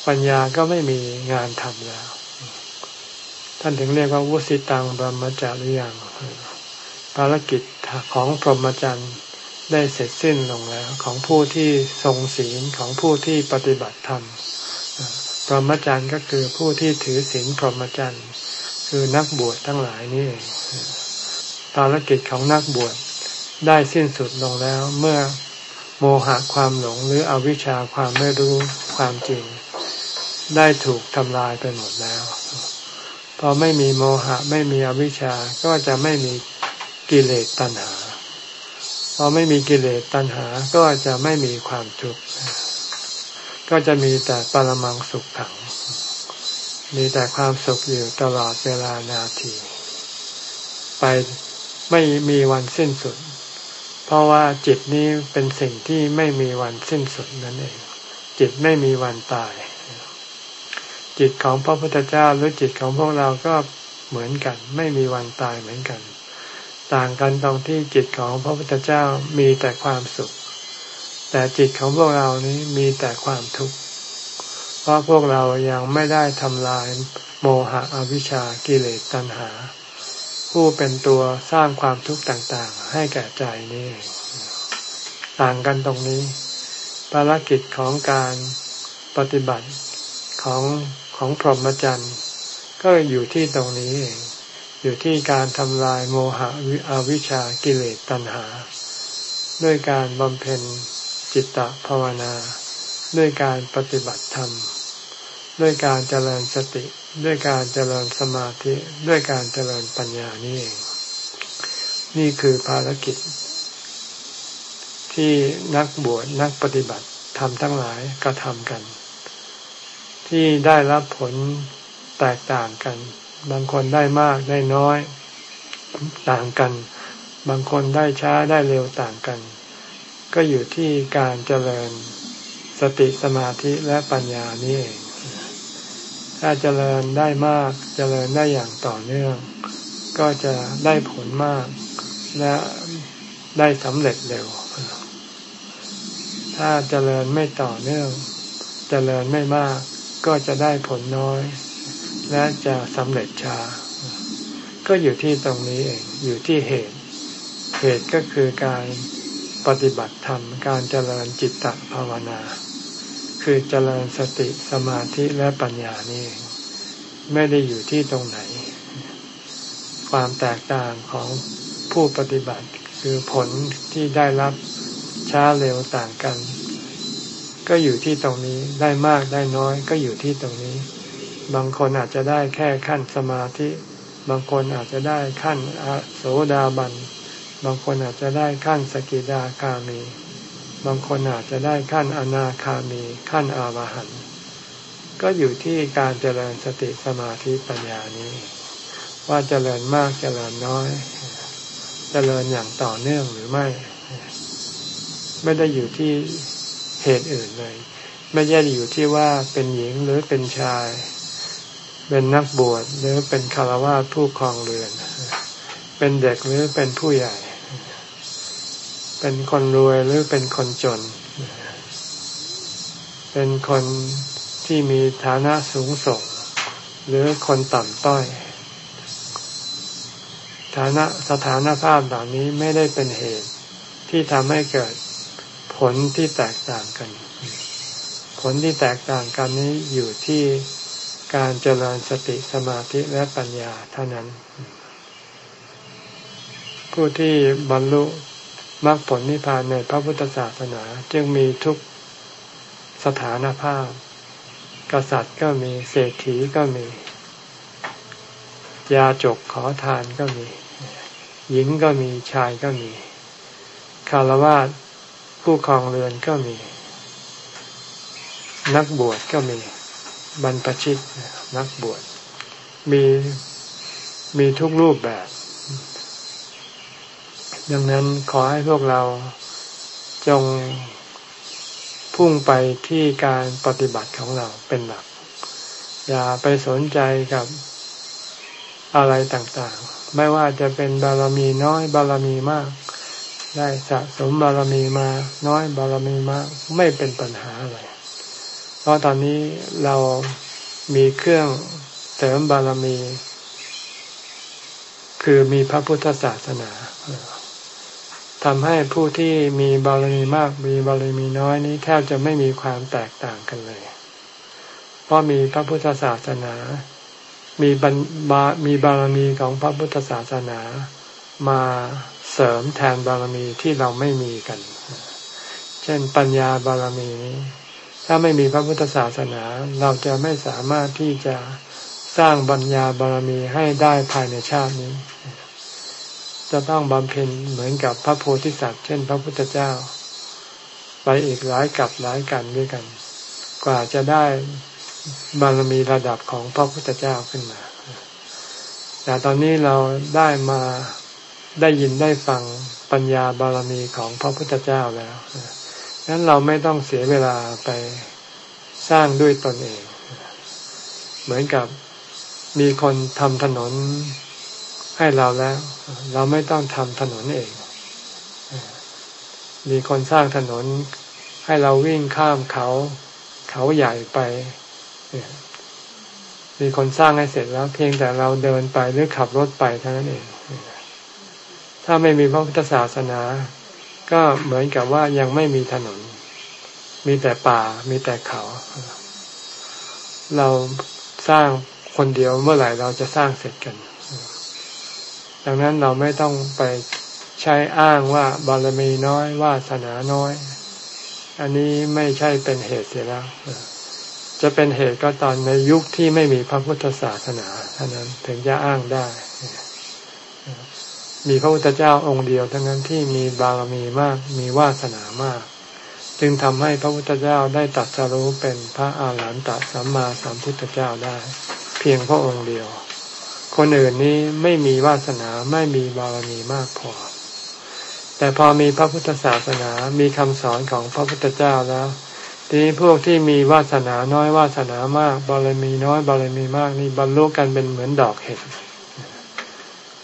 ปัญญาก็ไม่มีงานทำแล้ว ท่านถึงเรียกว่าวุสิตังบรมจาริยังภารกิจของพรหมจรรย์ได้เสร็จสิ้นลงแล้วของผู้ที่ทรงศีลของผู้ที่ปฏิบัติธรรมพรหมจรรย์ก็คือผู้ที่ถือศีลพรหมจรรย์คือนักบวชทั้งหลายนี่เอง ภารกิจของนักบวชได้สิ้นสุดลงแล้วเมื่อโมหะความหลงหรืออวิชชาความไม่รู้ความจริง ได้ถูกทำลายไปหมดแล้ว พอไม่มีโมหะไม่มีอวิชชาก็จะไม่มีกิเลสตัณหา พอไม่มีกิเลสตัณหาก็จะไม่มีความทุกข์ก็จะมีแต่ปรมังสุขขัง มีแต่ความสุขอยู่ตลอดเวลานาที ไป ไม่มีวันสิ้นสุด เพราะว่าจิตนี้เป็นสิ่งที่ไม่มีวันสิ้นสุดนั่นเอง จิตไม่มีวันตาย จิตของพระพุทธเจ้าหรือจิตของพวกเราก็เหมือนกัน ไม่มีวันตายเหมือนกัน ต่างกันตรงที่จิตของพระพุทธเจ้ามีแต่ความสุข แต่จิตของพวกเรานี้มีแต่ความทุกข์เพราะพวกเรายังไม่ได้ทำลายโมหะอวิชชากิเลสตัณหา ผู้เป็นตัวสร้างความทุกข์ต่างๆ ให้แก่ใจนี้ต่างกันตรงนี้ ภารกิจของการปฏิบัติของของพรหมจรรย์ก็อยู่ที่ตรงนี้เองอยู่ที่การทำลายโมหะวิอวิชชากิเลสตัณหา ด้วยการบำเพ็ญจิตตภาวนา ด้วยการปฏิบัติธรรม ด้วยการเจริญสติ ด้วยการเจริญสมาธิด้วยการเจริญปัญญานี่เอง นี่คือภารกิจ ที่นักบวชนักปฏิบัติทำทั้งหลายกระทำกัน ที่ได้รับผลแตกต่างกัน บางคนได้มากได้น้อยต่างกัน บางคนได้ช้าได้เร็วต่างกัน ก็อยู่ที่การเจริญสติสมาธิและปัญญานี่เอง ถ้าเจริญได้มากเจริญได้อย่างต่อเนื่อง ก็จะได้ผลมาก และได้สำเร็จเร็ว ถ้าเจริญไม่ต่อเนื่อง เจริญไม่มาก ก็จะได้ผลน้อย และจะสำเร็จช้า ก็อยู่ที่ตรงนี้เองอยู่ที่เหตุ เหตุก็คือการปฏิบัติธรรมการเจริญจิตตภาวนา คือเจริญสติสมาธิและปัญญานี่ไม่ได้อยู่ที่ตรงไหน ความแตกต่างของผู้ปฏิบัติคือผลที่ได้รับช้าเร็วต่างกัน ก็อยู่ที่ตรงนี้ได้มากได้น้อยก็อยู่ที่ตรงนี้ บางคนอาจจะได้แค่ขั้นสมาธิ บางคนอาจจะได้ขั้นโสดาบัน บางคนอาจจะได้ขั้นสกิดาคามี บางคนอาจจะได้ขั้นอนาคามีขั้นอาวหันก็อยู่ที่การเจริญสติสมาธิปัญญานี้ ว่าเจริญมากเจริญน้อย เจริญอย่างต่อเนื่องหรือไม่ ไม่ได้อยู่ที่เหตุอื่นเลย ไม่ใช่อยู่ที่ว่าเป็นหญิงหรือเป็นชาย เป็นนักบวชหรือเป็นคารวะผู้ครองเรือน เป็นเด็กหรือเป็นผู้ใหญ่ เป็นคนรวยหรือเป็นคนจน เป็นคนที่มีฐานะสูงส่ง หรือคนต่ำต้อย ฐานะสถานภาพเหล่านี้ไม่ได้เป็นเหตุที่ทำให้เกิดผลที่แตกต่างกัน ผลที่แตกต่างกันนี้อยู่ที่การเจริญสติสมาธิและปัญญาเท่านั้น ผู้ที่บรรลุ มรรคผลนิพพานในพระพุทธศาสนาจึงมีทุกสถานภาพ กษัตริย์ก็มีเศรษฐีก็มี ยาจกขอทานก็มี หญิงก็มีชายก็มี คารวะผู้ครองเรือนก็มี นักบวชก็มี บรรพชิตนักบวชมีมีทุกรูปแบบ ดังนั้นขอให้พวกเราจงพุ่งไปที่การปฏิบัติของเราเป็นหลัก อย่าไปสนใจกับอะไรต่างๆ ไม่ว่าจะเป็นบารมีน้อยบารมีมาก ได้สะสมบารมีมาน้อยบารมีมาก ไม่เป็นปัญหาอะไรเพราะตอนนี้เรามีเครื่องเสริมบารมี คือมีพระพุทธศาสนา ทำให้ผู้ที่มีบารมีมากมีบารมีน้อยนี้แทบจะไม่มีความแตกต่างกันเลย เพราะมีพระพุทธศาสนา มีบามีบารมีของพระพุทธศาสนามาเสริมแทนบารมีที่เราไม่มีกัน เช่นปัญญาบารมี ถ้าไม่มีพระพุทธศาสนา เราจะไม่สามารถที่จะสร้างบัญญาบารมีให้ได้ภายในชาตินี้ จะต้องบำเพ็ญเหมือนกับพระโพธิสัตว์ เช่น พระพุทธเจ้า ไปอีกหลายกับหลายกันด้วยกัน กว่าจะได้บารมีระดับของพระพุทธเจ้าขึ้นมา แต่ตอนนี้เราได้มาได้ยินได้ฟังปัญญาบารมีของพระพุทธเจ้าแล้วนั้นเราไม่ต้องเสียเวลาไปสร้างด้วยตนเอง เหมือนกับมีคนทำถนน ให้เราแล้ว เราไม่ต้องทำถนนเอง มีคนสร้างถนน ให้เราวิ่งข้ามเขา เขาใหญ่ไป มีคนสร้างให้เสร็จแล้ว เพียงแต่เราเดินไปหรือขับรถไปเท่านั้นเอง ถ้าไม่มีพระพุทธศาสนา ก็เหมือนกับว่ายังไม่มีถนน มีแต่ป่า มีแต่เขา เราสร้างคนเดียวเมื่อไหร่เราจะสร้างเสร็จกัน ดังนั้นเราไม่ต้องไปใช้อ้างว่าบารมีน้อยวาสนาน้อย อันนี้ไม่ใช่เป็นเหตุเสียแล้ว จะเป็นเหตุก็ตอนในยุคที่ไม่มีพระพุทธศาสนาเท่านั้นถึงจะอ้างได้ มีพระพุทธเจ้าองค์เดียวทั้งนั้นที่มีบารมีมากมีวาสนามาก จึงทำให้พระพุทธเจ้าได้ตัดสรู้เป็นพระอาหารหันตสัมมาสัมพุทธเจ้าได้ เพียงพระองค์เดียว คนอื่นนี้ไม่มีวาสนาไม่มีบารมีมากพอ แต่พอมีพระพุทธศาสนามีคำสอนของพระพุทธเจ้าแล้ว ทีนี้พวกที่มีวาสนาน้อยวาสนามากบารมีน้อยบารมีมากนี่บรรลุกันเป็นเหมือนดอกเห็ด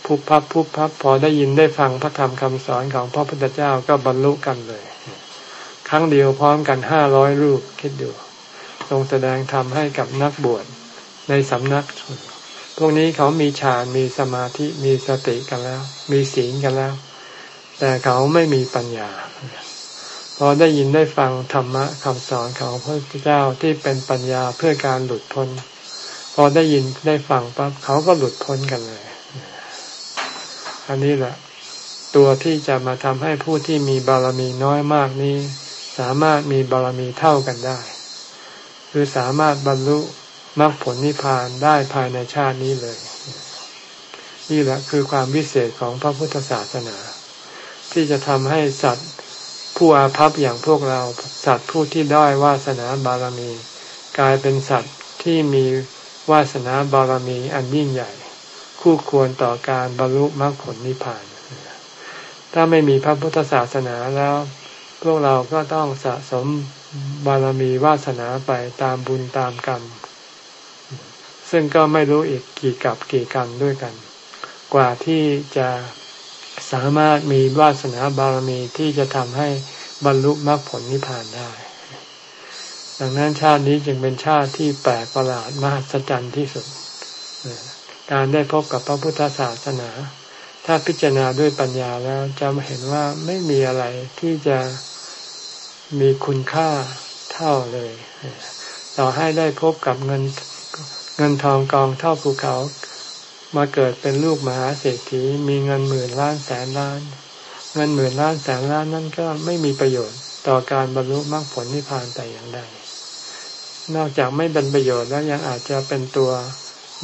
พุบพับพุบพับพอได้ยินได้ฟังพระธรรมคำสอนของพระพุทธเจ้าก็บรรลุกันเลย ครั้งเดียวพร้อมกันห้าร้อยรูปคิดดูทรงแสดงธรรมให้กับนักบวชในสำนัก พวกนี้เขามีฌานมีสมาธิมีสติกันแล้ว มีศีลกันแล้ว แต่เขาไม่มีปัญญาพอได้ยินได้ฟังธรรมะคำสอนของพระพุทธเจ้าที่เป็นปัญญาเพื่อการหลุดพ้น พอได้ยินได้ฟังปั๊บเขาก็หลุดพ้นกันเลย อันนี้แหละ ตัวที่จะมาทำให้ผู้ที่มีบารมีน้อยมากนี้ สามารถมีบารมีเท่ากันได้ คือสามารถบรรลุ มรรคผลนิพพานได้ภายในชาตินี้เลย นี่แหละคือความวิเศษของพระพุทธศาสนา ที่จะทำให้สัตว์ผู้อาภัพอย่างพวกเราสัตว์ผู้ที่ได้วาสนาบารมี กลายเป็นสัตว์ที่มีวาสนาบารมีอันยิ่งใหญ่ คู่ควรต่อการบรรลุมรรคผลนิพพาน ถ้าไม่มีพระพุทธศาสนาแล้ว พวกเราก็ต้องสะสมบารมีวาสนาไปตามบุญตามกรรม ซึ่งก็ไม่รู้อีกกี่กับกี่กันด้วยกัน กว่าที่จะสามารถมีวาสนาบารมีที่จะทำให้บรรลุมรรคผลนิพพานได้ ดังนั้นชาตินี้จึงเป็นชาติที่แปลกประหลาดมหัศจรรย์ที่สุด การได้พบกับพระพุทธศาสนา ถ้าพิจารณาด้วยปัญญาแล้วจะเห็นว่าไม่มีอะไรที่จะมีคุณค่าเท่าเลย ต่อให้ได้พบกับเงิน เงินทองกองเท่าภูเขา มาเกิดเป็นลูกมหาเศรษฐีมีเงินหมื่นล้านแสนล้าน เงินหมื่นล้านแสนล้านนั่นก็ไม่มีประโยชน์ต่อการบรรลุมรรคผลนิพพานแต่อย่างใดนอกจากไม่เป็นประโยชน์แล้วยังอาจจะเป็นตัว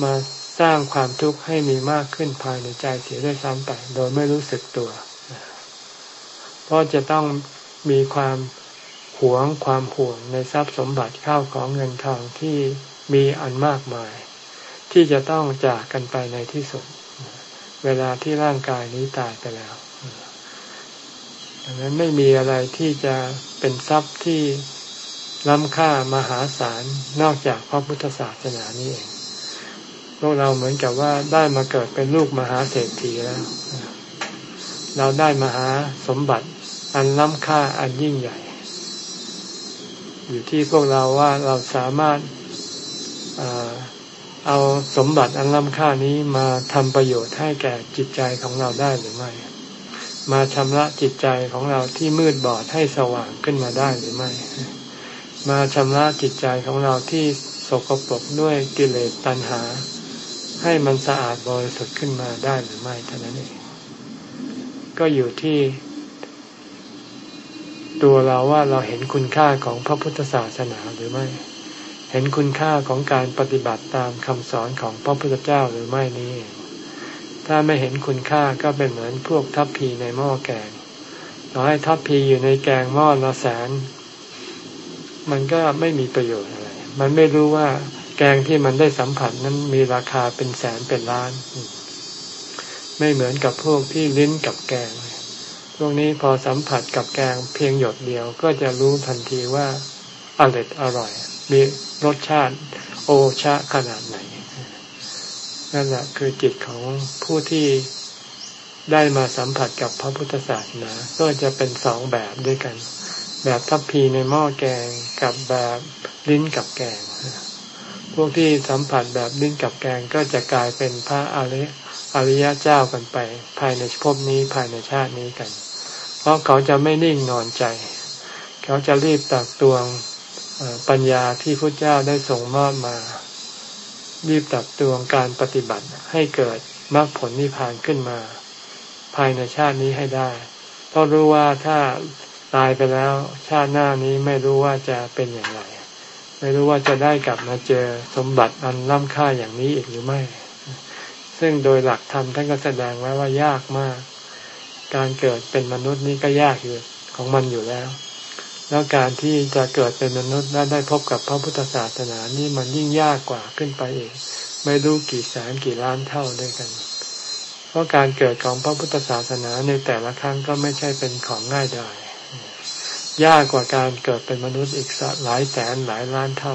มาสร้างความทุกข์ให้มีมากขึ้นภายในใจเสียด้วยซ้ำไปโดยไม่รู้สึกตัว เพราะจะต้องมีความหวงความห่วงในทรัพย์สมบัติข้าวของเงินทองที่ มีอันมากมาย ที่จะต้องจากกันไปในที่สุด เวลาที่ร่างกายนี้ตายไปแล้วดังนั้นไม่มีอะไรที่จะเป็นทรัพย์ที่ล้ำค่ามหาศาลนอกจากพระพุทธศาสนานี้เองพวกเราเหมือนกับว่าได้มาเกิดเป็นลูกมหาเศรษฐีแล้ว เราได้มหาสมบัติ อันล้ำค่าอันยิ่งใหญ่ อยู่ที่พวกเราว่าเราสามารถ เอาสมบัติอันล้ำค่านี้มาทำประโยชน์ให้แก่จิตใจของเราได้หรือไม่ มาชำระจิตใจของเราที่มืดบอดให้สว่างขึ้นมาได้หรือไม่ มาชำระจิตใจของเราที่สกปรกด้วยกิเลสตัณหา ให้มันสะอาดบริสุทธิ์ขึ้นมาได้หรือไม่เท่านั้นเองก็อยู่ที่ ตัวเราว่าเราเห็นคุณค่าของพระพุทธศาสนาหรือไม่ เห็นคุณค่าของการปฏิบัติตามคำสอนของพระพุทธเจ้าหรือไม่นี้ ถ้าไม่เห็นคุณค่าก็เป็นเหมือนพวกทัพพีในหม้อแกงเราให้ทัพพีอยู่ในแกงหม้อละแสน มันก็ไม่มีประโยชน์อะไร มันไม่รู้ว่าแกงที่มันได้สัมผัสนั้นมีราคาเป็นแสนเป็นล้าน ไม่เหมือนกับพวกที่ลิ้นกับแกง พวกนี้พอสัมผัสกับแกงเพียงหยดเดียวก็จะรู้ทันทีว่าอร่อยอร่อยมี รสชาติโอชะขนาดไหน นั่นแหละคือจิตของผู้ที่ได้มาสัมผัสกับพระพุทธศาสนาก็จะเป็นสองแบบด้วยกัน แบบทัพพีในหม้อแกงกับแบบลิ้นกับแกง พวกที่สัมผัสแบบลิ้นกับแกงก็จะกลายเป็นพระอริอริยเจ้ากันไป ภายในภพนี้ภายในชาตินี้กัน เพราะเขาจะไม่นิ่งนอนใจ เขาจะรีบตักตวง ปัญญาที่พระเจ้าได้ส่งมอบมา รีบตักตวงการปฏิบัติให้เกิดมรรคผลนิพพานขึ้นมา ภายในชาตินี้ให้ได้ เพราะรู้ว่าถ้าตายไปแล้วชาติหน้านี้ไม่รู้ว่าจะเป็นอย่างไร ไม่รู้ว่าจะได้กลับมาเจอสมบัติอันล้ำค่าอย่างนี้อีกหรือไม่ ซึ่งโดยหลักธรรมท่านก็แสดงไว้ว่ายากมาก การเกิดเป็นมนุษย์นี้ก็ยากอยู่ของมันอยู่แล้ว แล้วการที่จะเกิดเป็นมนุษย์และได้พบกับพระพุทธศาสนานี่มันยิ่งยากกว่าขึ้นไปเองไม่รู้กี่แสนกี่ล้านเท่าด้วยกัน เพราะการเกิดของพระพุทธศาสนาในแต่ละครั้งก็ไม่ใช่เป็นของง่ายดายยากกว่าการเกิดเป็นมนุษย์อีกหลายแสนหลายล้านเท่า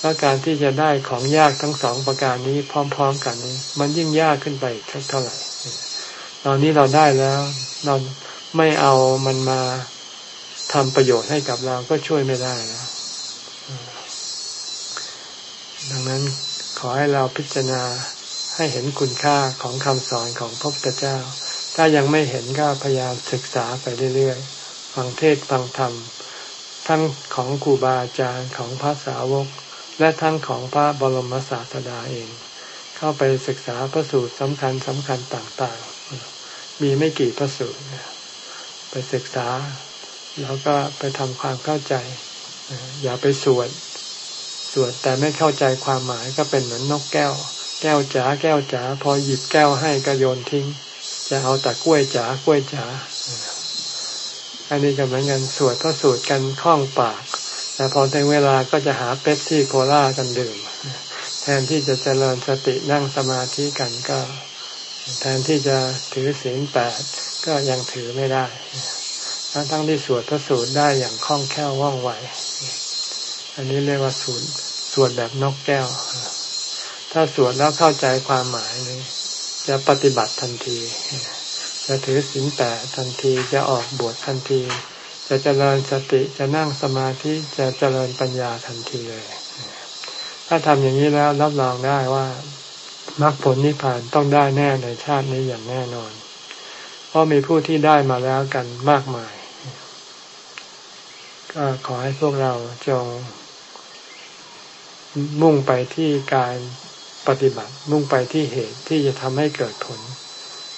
แล้วการที่จะได้ของยากทั้งสองประการนี้พร้อม ๆ กันนี้ มันยิ่งยากขึ้นไปอีกเท่าไหร่ ตอนนี้เราได้แล้วเราไม่เอามันมา ทำประโยชน์ให้กับเราก็ช่วยไม่ได้นะดังนั้นขอให้เราพิจารณาให้เห็นคุณค่าของคำสอนของพระพุทธเจ้า ถ้ายังไม่เห็นก็พยายามศึกษาไปเรื่อยๆ ฟังเทศฟังธรรม ทั้งของครูบาอาจารย์ของพระสาวก และทั้งของพระบรมศาสดาเอง เข้าไปศึกษาพระสูตรสำคัญสำคัญต่างๆ มีไม่กี่พระสูตร ไปศึกษา แล้วก็ไปทำความเข้าใจ อย่าไปสวด สวดแต่ไม่เข้าใจความหมายก็เป็นเหมือนนกแก้ว แก้วจ๋าแก้วจ๋าพอหยิบแก้วให้ก็โยนทิ้ง จะเอาแต่กล้วยจ๋ากล้วยจ๋าอันนี้ก็เหมือนกันสวดก็สวดกันคล่องปาก แต่พอถึงเวลาก็จะหาเป๊ปซี่โคลากันดื่ม แทนที่จะเจริญสตินั่งสมาธิกันก็ แทนที่จะถือศีลแปดก็ยังถือไม่ได้ ทั้งทั้งที่สวดพระสูตรได้อย่างคล่องแคล่วว่องไว อันนี้เรียกว่าสูตรสวดแบบนกแก้ว ถ้าสวดแล้วเข้าใจความหมายนี้ จะปฏิบัติทันที จะถือศีลแปดทันที จะออกบวชทันที จะเจริญสติ จะนั่งสมาธิ จะเจริญปัญญาทันทีเลย ถ้าทำอย่างนี้แล้วรับรองได้ว่ามรรคผลนิพพานต้องได้แน่ในชาตินี้อย่างแน่นอน เพราะมีผู้ที่ได้มาแล้วกันมากมาย ก็ขอให้พวกเราจง มุ่งไปที่การปฏิบัติ มุ่งไปที่เหตุที่จะทำให้เกิดผล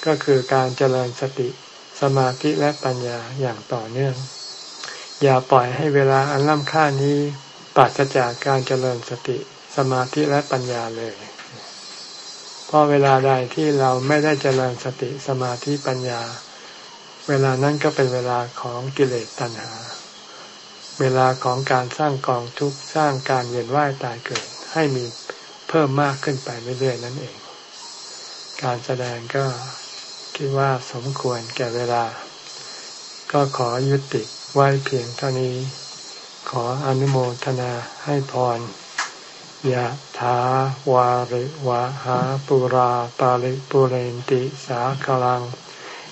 ก็คือการเจริญสติสมาธิและปัญญาอย่างต่อเนื่อง อย่าปล่อยให้เวลาอันล้ำค่านี้ปราศจากการเจริญสติสมาธิและปัญญาเลยเพราะเวลาใดที่เราไม่ได้เจริญสติสมาธิปัญญา เวลานั้นก็เป็นเวลาของกิเลสตัณหา เวลาของการสร้างกองทุกข์สร้างการเวียนว่ายตายเกิด ให้มีเพิ่มมากขึ้นไปเรื่อยๆนั่นเอง การแสดงก็คิดว่าสมควรแก่เวลา ก็ขอยุติไว้เพียงเท่านี้ ขออนุโมทนาให้พรยะถาวาริวะหาปุราปาริปุเรนติสาคลัง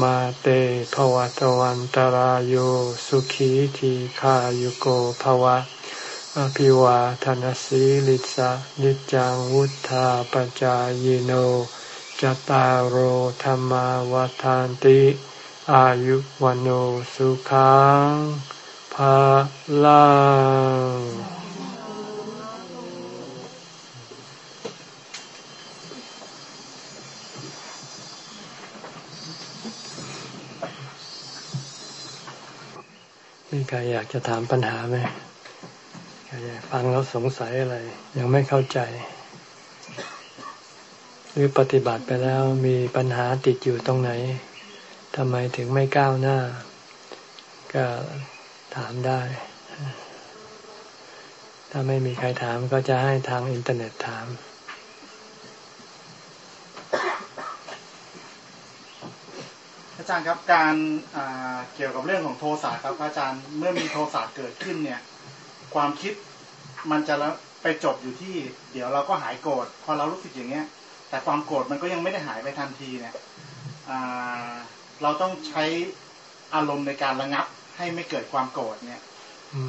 มาเตภวตวันตารโยสุขีทีขายุโกภวะ อภิวาทนสีลิสะนิจังวุธาปจายโนจตารโหธรรมวาทานติ อายุวันโอสุขังภาลัง มีใครอยากจะถามปัญหาไหมใครฟังแล้วสงสัยอะไร ยังไม่เข้าใจ หรือปฏิบัติไปแล้วมีปัญหาติดอยู่ตรงไหนทำไมถึงไม่ก้าวหน้า ก็ถามได้ ถ้าไม่มีใครถามก็จะให้ทางอินเทอร์เน็ตถาม จารย์ครับการเกี่ยวกับเรื่องของโทสะครับอาจารย์เมื่อมีโทสะเกิดขึ้นเนี่ย ความคิดมันจะแล้วไปจบอยู่ที่ เดี๋ยวเราก็หายโกรธพอเรารู้สึกอย่างเงี้ย แต่ความโกรธมันก็ยังไม่ได้หายไปทันทีเนี่ยเราต้องใช้อารมณ์ในการระงับให้ไม่เกิดความโกรธเนี่ย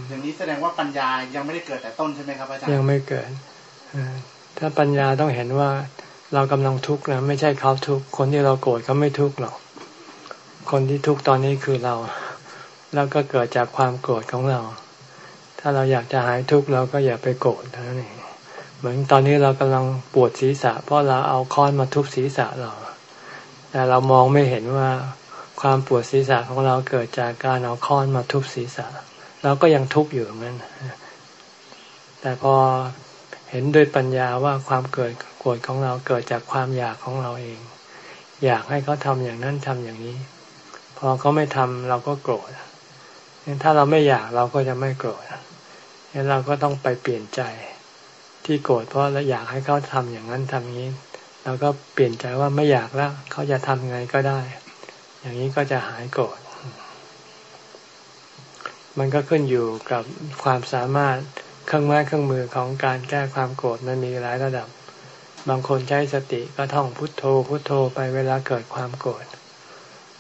อย่างนี้แสดงว่าปัญญายังไม่ได้เกิดแต่ต้นใช่ไหมครับอาจารย์ยังไม่เกิดถ้าปัญญาต้องเห็นว่าเรากำลังทุกข์นะไม่ใช่เขาทุกข์คนที่เราโกรธเขาไม่ทุกข์หรอก คนที่ทุกข์ตอนนี้คือเรา แล้วก็เกิดจากความโกรธของเรา ถ้าเราอยากจะหายทุกข์เราก็อย่าไปโกรธเท่านั้นเองเหมือนตอนนี้เรากำลังปวดศีรษะ เพราะเราเอาค้อนมาทุบศีรษะเรา แต่เรามองไม่เห็นว่าความปวดศีรษะของเราเกิดจากการเอาค้อนมาทุบศีรษะ เราก็ยังทุกข์อยู่เหมือนแต่พอเห็นด้วยปัญญาว่าความเกิดโกรธของเราเกิดจากความอยากของเราเอง อยากให้เขาทำอย่างนั้นทำอย่างนี้ พอเขาไม่ทำเราก็โกรธถ้าเราไม่อยากเราก็จะไม่โกรธงั้นเราก็ต้องไปเปลี่ยนใจที่โกรธเพราะเราอยากให้เขาทำอย่างนั้นทำนี้เราก็เปลี่ยนใจว่าไม่อยากแล้วเขาจะทำไงก็ได้ อย่างนี้ก็จะหายโกรธมันก็ขึ้นอยู่กับความสามารถเครื่องไม้เครื่องมือของการแก้ความโกรธมันมีหลายระดับ บางคนใช้สติก็ท่องพุทโธพุทโธไปเวลาเกิดความโกรธ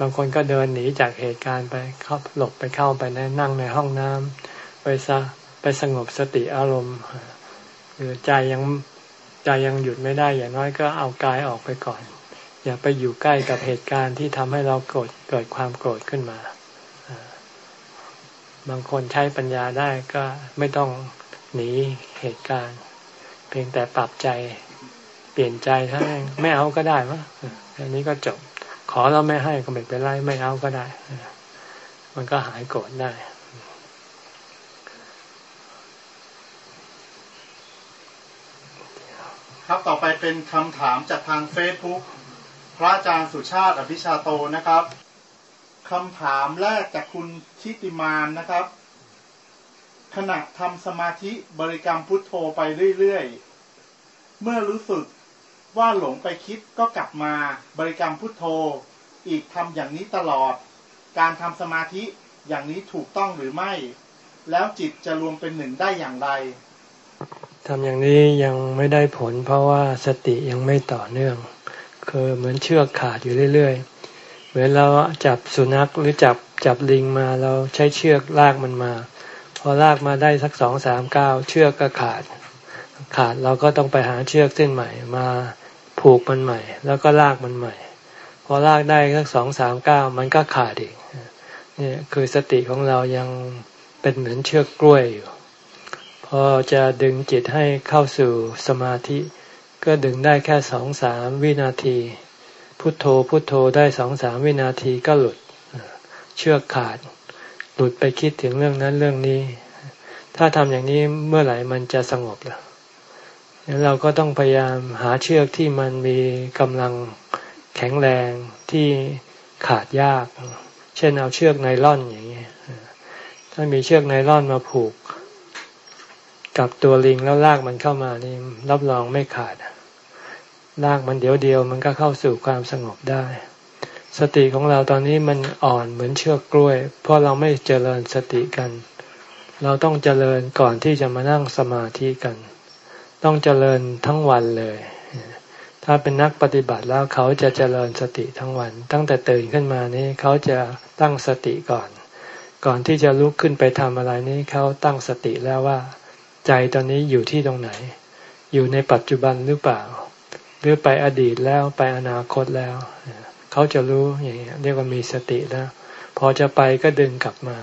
บางคนก็เดินหนีจากเหตุการณ์ไปเข้าหลบไปเข้าไปในนั่งในห้องน้ำไปซะไปสงบสติอารมณ์หรือใจยังใจยังหยุดไม่ได้ อย่างน้อยก็เอากายออกไปก่อน อย่าไปอยู่ใกล้กับเหตุการณ์ที่ทำให้เราโกรธเกิดความโกรธขึ้นมา บางคนใช้ปัญญาได้ก็ไม่ต้องหนีเหตุการณ์ เพียงแต่ปรับใจเปลี่ยนใจท่านไม่เอาก็ได้วะอันนี้ก็จบ ขอเราไม่ให้ก็ไม่เป็นไรไม่เอาก็ได้ มันก็หายโกรธได้ ครับต่อไปเป็นคำถามจากทางเฟซบุ๊กพระอาจารย์สุชาติอภิชาโตนะครับคำถามแรกจากคุณชิติมานนะครับ ขณะทำสมาธิบริกรรมพุทโธไปเรื่อย ๆ เมื่อรู้สึก ว่าหลงไปคิดก็กลับมาบริกรรมพุทโธ อีกทำอย่างนี้ตลอด การทำสมาธิอย่างนี้ถูกต้องหรือไม่ แล้วจิตจะรวมเป็นหนึ่งได้อย่างไรทำอย่างนี้ยังไม่ได้ผล เพราะว่าสติยังไม่ต่อเนื่อง คือเหมือนเชือกขาดอยู่เรื่อยๆ เหมือนเราจับสุนัขหรือจับจับลิงมาเราใช้เชือกลากมันมา พอลากมาได้สักสองสามเก้าเชือกก็ขาด ขาดเราก็ต้องไปหาเชือกเส้นใหม่มา ผูกมันใหม่ แล้วก็ลากมันใหม่ พอลากได้สักสองสามเก้ามันก็ขาดอีกนี่คือสติของเรายังเป็นเหมือนเชือกกล้วยอยู่ พอจะดึงจิตให้เข้าสู่สมาธิ ก็ดึงได้แค่สองสามวินาที พุทโธพุทโธได้สองสามวินาทีก็หลุด เชือกขาด หลุดไปคิดถึงเรื่องนั้นเรื่องนี้ ถ้าทำอย่างนี้เมื่อไหร่มันจะสงบล่ะ เราก็ต้องพยายามหาเชือกที่มันมีกำลังแข็งแรงที่ขาดยาก เช่นเอาเชือกไนล่อนอย่างนี้ถ้ามีเชือกไนล่อนมาผูก กับตัวลิงแล้วลากมันเข้ามานี่รับรองไม่ขาดลากมันเดียวเดียวมันก็เข้าสู่ความสงบได้ สติของเราตอนนี้มันอ่อนเหมือนเชือกกล้วย เพราะเราไม่เจริญสติกัน เราต้องเจริญก่อนที่จะมานั่งสมาธิกัน ต้องเจริญทั้งวันเลย ถ้าเป็นนักปฏิบัติแล้วเขาจะเจริญสติทั้งวัน ตั้งแต่ตื่นขึ้นมานี้เขาจะตั้งสติก่อน ก่อนที่จะลุกขึ้นไปทำอะไรนี้เขาตั้งสติแล้วว่า ใจตอนนี้อยู่ที่ตรงไหน อยู่ในปัจจุบันหรือเปล่า หรือไปอดีตแล้วไปอนาคตแล้วเขาจะรู้อย่างนี้ยเรียกว่ามีสติแล้วพอจะไปก็ดึงกลับมา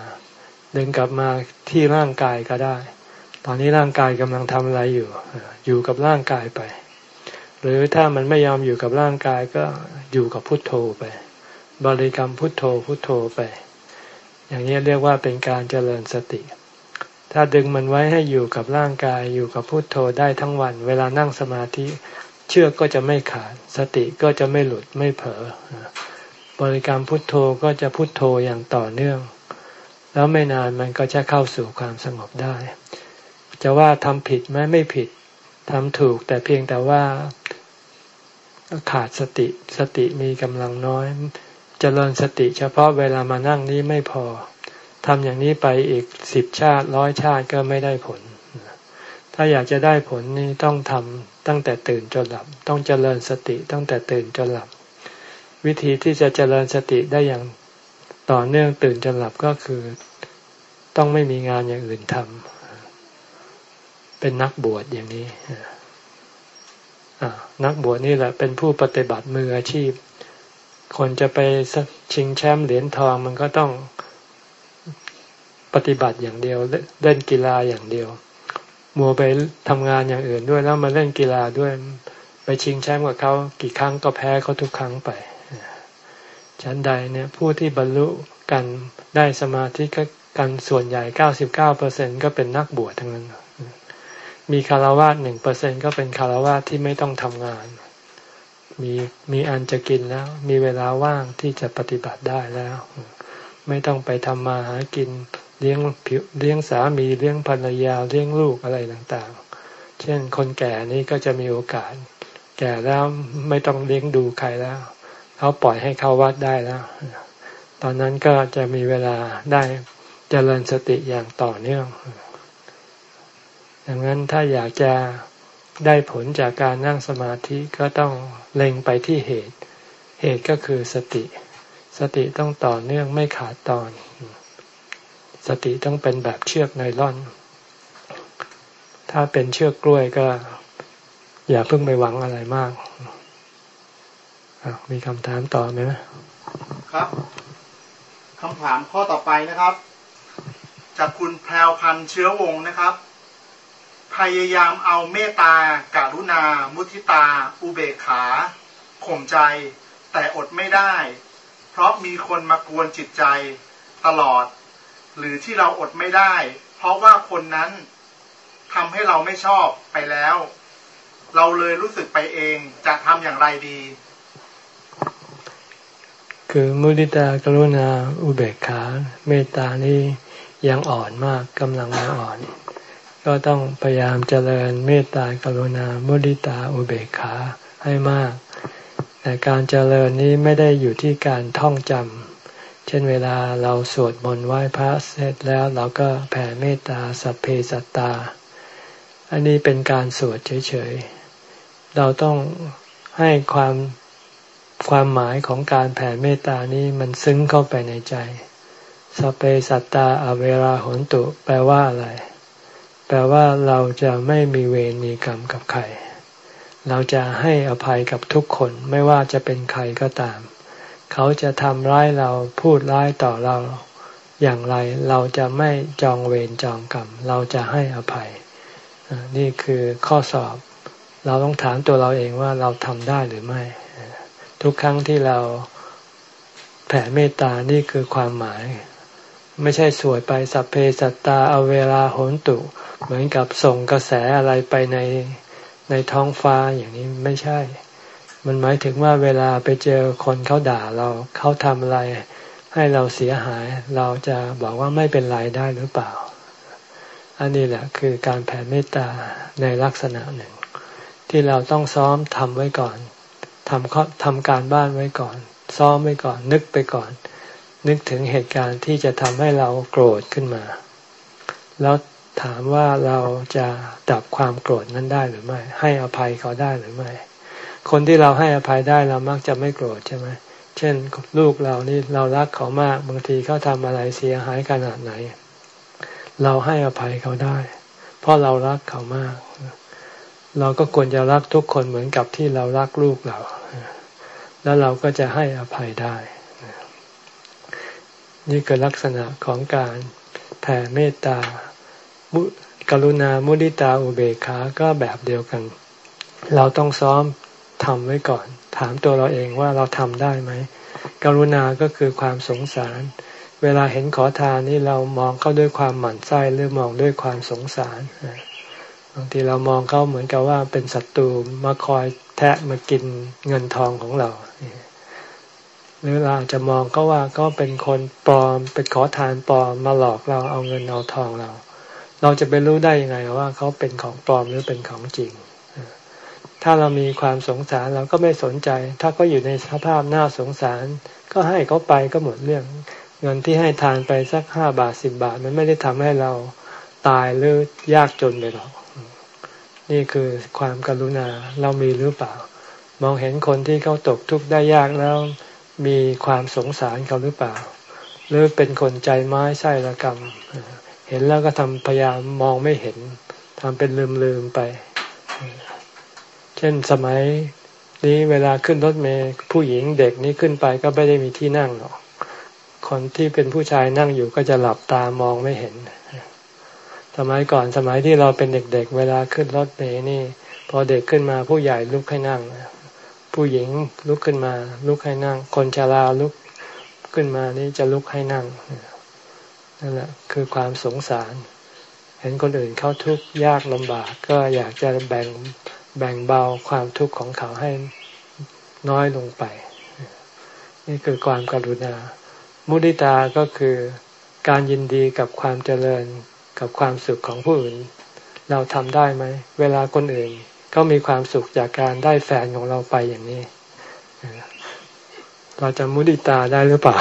ดึงกลับมาที่ร่างกายก็ได้ ตอนนี้ร่างกายกำลังทำอะไรอยู่ อยู่กับร่างกายไป หรือถ้ามันไม่ยอมอยู่กับร่างกายก็อยู่กับพุทโธไป บริกรรมพุทโธพุทโธไป อย่างนี้เรียกว่าเป็นการเจริญสติ ถ้าดึงมันไว้ให้อยู่กับร่างกายอยู่กับพุทโธได้ทั้งวัน เวลานั่งสมาธิเชือกก็จะไม่ขาด สติก็จะไม่หลุดไม่เผลอบริกรรมพุทโธก็จะพุทโธอย่างต่อเนื่อง แล้วไม่นานมันก็จะเข้าสู่ความสงบได้ จะว่าทำผิดไหมไม่ผิดทำถูก แต่เพียงแต่ว่าขาดสติ สติมีกำลังน้อยจเจริญสติเฉพาะเวลามานั่งนี้ไม่พอทำอย่างนี้ไปอีกสิบชาติร้อยชาติก็ไม่ได้ผล ถ้าอยากจะได้ผลนี่ต้องทำตั้งแต่ตื่นจนหลับ ต้องเจริญสติตั้งแต่ตื่นจนหลับ วิธีที่จะเจริญสติได้อย่างต่อเนื่องตื่นจนหลับก็คือ ต้องไม่มีงานอย่างอื่นทำ เป็นนักบวชอย่างนี้นักบวชนี่แหละเป็นผู้ปฏิบัติมืออาชีพ คนจะไปชิงแชมป์เหรียญทองมันก็ต้องปฏิบัติอย่างเดียว เล่นกีฬาอย่างเดียวมัวไปทำงานอย่างอื่นด้วยแล้วมาเล่นกีฬาด้วย ไปชิงแชมป์กับเขากี่ครั้งก็แพ้เขาทุกครั้งไปฉันใดเนี่ยผู้ที่บรรลุกันได้สมาธิกันส่วนใหญ่เก้าสิบเก้าเปอร์เซ็นก็เป็นนักบวชทั้งนั้น มีคารวะหนึ่งเปอร์เซ็นก็เป็นคารวะที่ไม่ต้องทำงาน มีมีอันจะกินแล้ว มีเวลาว่างที่จะปฏิบัติได้แล้ว ไม่ต้องไปทำมาหากินเลี้ยงผิวเลี้ยงสามีเลี้ยงภรรยาเลี้ยงลูกอะไรต่างๆ เช่นคนแก่นี้ก็จะมีโอกาส แก่แล้วไม่ต้องเลี้ยงดูใครแล้วเขาปล่อยให้เข้าวัดได้แล้ว ตอนนั้นก็จะมีเวลาได้เจริญสติอย่างต่อเนื่อง ดังนั้นถ้าอยากจะได้ผลจากการนั่งสมาธิก็ต้องเล็งไปที่เหตุ เหตุก็คือสติ สติต้องต่อเนื่องไม่ขาดตอน สติต้องเป็นแบบเชือกไนล่อน ถ้าเป็นเชือกกล้วยก็ อย่าเพิ่งไปหวังอะไรมาก มีคำถามต่อไหมครับคำถามข้อต่อไปนะครับ จากคุณแพรวพันธ์เชื้อวงนะครับ พยายามเอาเมตตาการุณา มุทิตา อุเบกขาข่มใจ แต่อดไม่ได้ เพราะมีคนมากวนจิตใจตลอด หรือที่เราอดไม่ได้ เพราะว่าคนนั้นทำให้เราไม่ชอบไปแล้ว เราเลยรู้สึกไปเองจะทำอย่างไรดี คือมุทิตากรุณา อุเบกขา เมตตานี่ยังอ่อนมากกำลังยังอ่อน ก็ต้องพยายามเจริญเมตตากรุณามุดิตาอุเบกขาให้มาก แต่การเจริญนี้ไม่ได้อยู่ที่การท่องจำเช่นเวลาเราสวดมนต์ไหว้พระเสร็จแล้วเราก็แผ่เมตตาสัพเพสัตตา อันนี้เป็นการสวดเฉยๆ เราต้องให้ความความหมายของการแผ่เมตตานี้มันซึ้งเข้าไปในใจสัพเพสัตตาอเวราหนตุแปลว่าอะไร แปลว่าเราจะไม่มีเวรมีกรรมกับใคร เราจะให้อภัยกับทุกคนไม่ว่าจะเป็นใครก็ตาม เขาจะทำร้ายเราพูดร้ายต่อเราอย่างไรเราจะไม่จองเวรจองกรรม เราจะให้อภัย นี่คือข้อสอบ เราต้องถามตัวเราเองว่าเราทำได้หรือไม่ ทุกครั้งที่เราแผ่เมตตานี่คือความหมาย ไม่ใช่สวดไปสัพเพสัตตาเอาเวลาโหนตุ เหมือนกับส่งกระแสอะไรไปในในท้องฟ้าอย่างนี้ไม่ใช่ มันหมายถึงว่าเวลาไปเจอคนเขาด่าเราเขาทำอะไรให้เราเสียหายเราจะบอกว่าไม่เป็นไรได้หรือเปล่า อันนี้แหละคือการแผ่เมตตาในลักษณะหนึ่ง ที่เราต้องซ้อมทำไว้ก่อนทำทำการบ้านไว้ก่อน ซ้อมไว้ก่อน นึกไปก่อน นึกถึงเหตุการณ์ที่จะทำให้เราโกรธขึ้นมา แล้วถามว่าเราจะดับความโกรธนั้นได้หรือไม่ ให้อภัยเขาได้หรือไม่ คนที่เราให้อภัยได้เรามักจะไม่โกรธใช่ไหมเช่น ลูกเรานี่เรารักเขามากบางทีเขาทำอะไรเสียหายขนาดไหน เราให้อภัยเขาได้ เพราะเรารักเขามาก เราก็ควรจะรักทุกคนเหมือนกับที่เรารักลูกเรา แล้วเราก็จะให้อภัยได้ นี่คือลักษณะของการแผ่เมตตา กรุณามุดิตาอุเบกขาก็แบบเดียวกัน เราต้องซ้อมทำไว้ก่อน ถามตัวเราเองว่าเราทำได้ไหม กรุณาก็คือความสงสาร เวลาเห็นขอทานนี่เรามองเข้าด้วยความหมั่นไส้หรือมองด้วยความสงสารบางทีเรามองเขาเหมือนกับว่าเป็นศัตรูมาคอยแทะมากินเงินทองของเรา หรือเราจะมองเขาว่าก็เป็นคนปลอมเป็นขอทานปลอมมาหลอกเราเอาเงินเอาทองเรา เราจะไปรู้ได้ยังไงว่าเขาเป็นของปลอมหรือเป็นของจริง ถ้าเรามีความสงสารเราก็ไม่สนใจ ถ้าเขาอยู่ในสภาพหน่าสงสาร ก็ให้เขาไปก็หมดเรื่อง เงินที่ให้ทานไปสักห้าบาทสิบบาท มันไม่ได้ทำให้เราตายหรือยากจนไปหรอกนี่คือความกรุณาเรามีหรือเปล่า มองเห็นคนที่เขาตกทุกข์ได้ยากแล้ว มีความสงสารเขาหรือเปล่า หรือเป็นคนใจไม้ไส้ละกรรม เห็นแล้วก็ทำพยายามมองไม่เห็นทำเป็นลืมลืมไป เช่นสมัยนี้เวลาขึ้นรถเมย์ผู้หญิงเด็กนี้ขึ้นไปก็ไม่ได้มีที่นั่งหรอก คนที่เป็นผู้ชายนั่งอยู่ก็จะหลับตามองไม่เห็น สมัยก่อนสมัยที่เราเป็นเด็กๆเวลาขึ้นรถเมย์นี่ พอเด็กขึ้นมาผู้ใหญ่ลุกให้นั่ง ผู้หญิงลุกขึ้นมา ลุกให้นั่ง คนชราลุกขึ้นมานี่จะลุกให้นั่งนั่นแหละคือความสงสาร เห็นคนอื่นเขาทุกข์ยากลำบาก ก็อยากจะแบ่งแบ่งเบาความทุกข์ของเขาให้น้อยลงไป นี่คือความกรุณา มุติตาก็คือการยินดีกับความเจริญกับความสุขของผู้อื่น เราทำได้ไหม เวลาคนอื่น เขามีความสุขจากการได้แฟนของเราไปอย่างนี้ เราจะมุติตาได้หรือเปล่า